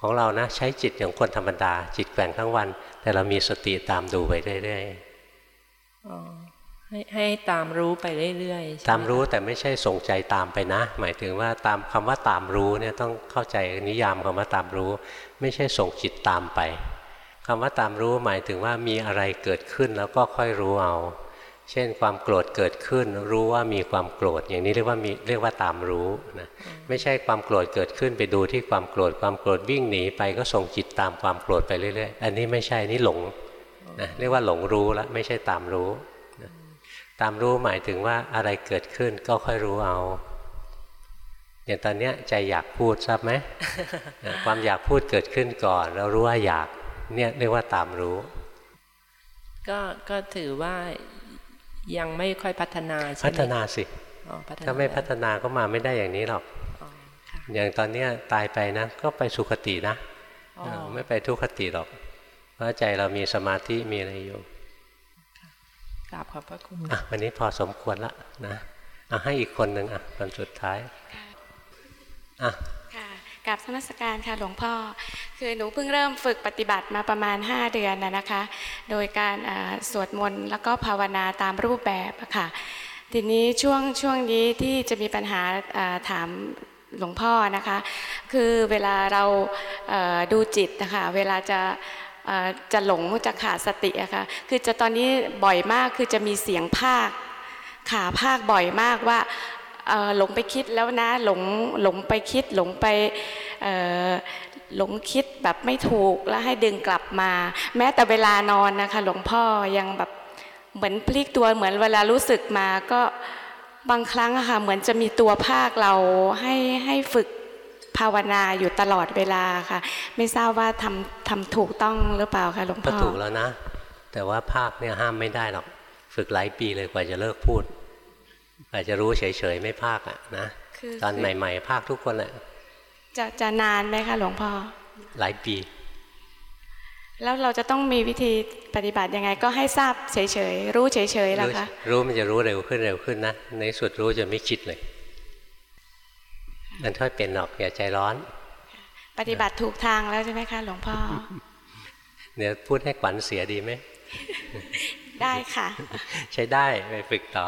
ของเรานะใช้จิตอย่างคนธรรมดา จิตแกว่งทั้งวัน แต่เรามีสติตามดูไปเรื่อยๆ ให้ให้ตามรู้ไปเรื่อยๆตามรู้แต่ไม่ใช่ส่งใจตามไปนะ หมายถึงว่าตามคำว่าตามรู้เนี่ยต้องเข้าใจนิยามคำว่าตามรู้ ไม่ใช่ส่งจิตตามไปคำว่าตามรู้หมายถึงว่ามีอะไรเกิดขึ้นแล้วก็ค่อยรู้เอา เช่นความโกรธเกิดขึ้น รู้ว่ามีความโกรธอย่างนี้เรียกว่ามีเรียกว่าตามรู้นะไม่ใช่ความโกรธเกิดขึ้นไปดูที่ความโกรธความโกรธวิ่งหนีไปก็ส่งจิตตามความโกรธไปเรื่อยๆ อันนี้ไม่ใช่นี่หลงนะเรียกว่าหลงรู้แล้วไม่ใช่ตามรู้ ตามรู้หมายถึงว่าอะไรเกิดขึ้นก็ค่อยรู้เอาอย่างตอนนี้ใจอยากพูดทราบไหมความอยากพูดเกิดขึ้นก่อนเรารู้ว่าอยากเนี่ยเรียกว่าตามรู้ ก็ก็ถือว่ายังไม่ค่อยพัฒนาใช่ไหมพัฒนาสิถ้าไม่พัฒนาก็มาไม่ได้อย่างนี้หรอกอย่างตอนนี้ตายไปนะ ก็ไปสุคตินะไม่ไปทุคติหรอก เพราะใจเรามีสมาธิมีอะไรอยู่ กราบขอบพระคุณอะวันนี้พอสมควรละนะอะให้อีกคนหนึ่งอะคนสุดท้ายอะกับสมัสการค่ะหลวงพ่อ คือหนูเพิ่งเริ่มฝึกปฏิบัติมาประมาณ 5 เดือนนะนะคะ โดยการสวดมนต์แล้วก็ภาวนาตามรูปแบบค่ะ ทีนี้ช่วงช่วงนี้ที่จะมีปัญหาถามหลวงพ่อนะคะ คือเวลาเราดูจิตนะคะเวลาจะ จะหลงจะขาดสติอะคะ่ะคือจะตอนนี้บ่อยมากคือจะมีเสียงภาคขาภาคบ่อยมากว่าหลงไปคิดแล้วนะหลงหลงไปคิดหลงไปหลงคิดแบบไม่ถูกแล้วให้ดึงกลับมา แม้แต่เวลานอนนะคะหลวงพ่อยังแบบเหมือนพลิกตัวเหมือนเวลารู้สึกมาก็บางครั้งอะค่ะเหมือนจะมีตัวภาคเราให้ให้ฝึก ภาวนาอยู่ตลอดเวลาค่ะ ไม่ทราบว่าทำทำถูกต้องหรือเปล่าคะหลวงพ่อถูกแล้วนะ แต่ว่าภาคเนี่ยห้ามไม่ได้หรอกฝึกหลายปีเลยกว่าจะเลิกพูดอาจจะรู้เฉยๆไม่ภาคอะนะตอนใหม่ ๆ ภาคทุกคนแหละจะจะนานไหมคะหลวงพ่อหลายปี แล้วเราจะต้องมีวิธีปฏิบัติยังไง ก็ให้ทราบเฉยๆรู้เฉยๆแล้วคะรู้มันจะรู้เร็วขึ้นเร็วขึ้นนะในสุดรู้จะไม่คิดเลย มันค่อยเป็นหรอกอย่าใจร้อน ปฏิบัติถูกทางแล้วใช่ไหมคะ หลวงพ่อเดี๋ยวพูดให้ขวัญเสียดีไหม ได้ค่ะ ใช้ได้ไปฝึกต่อ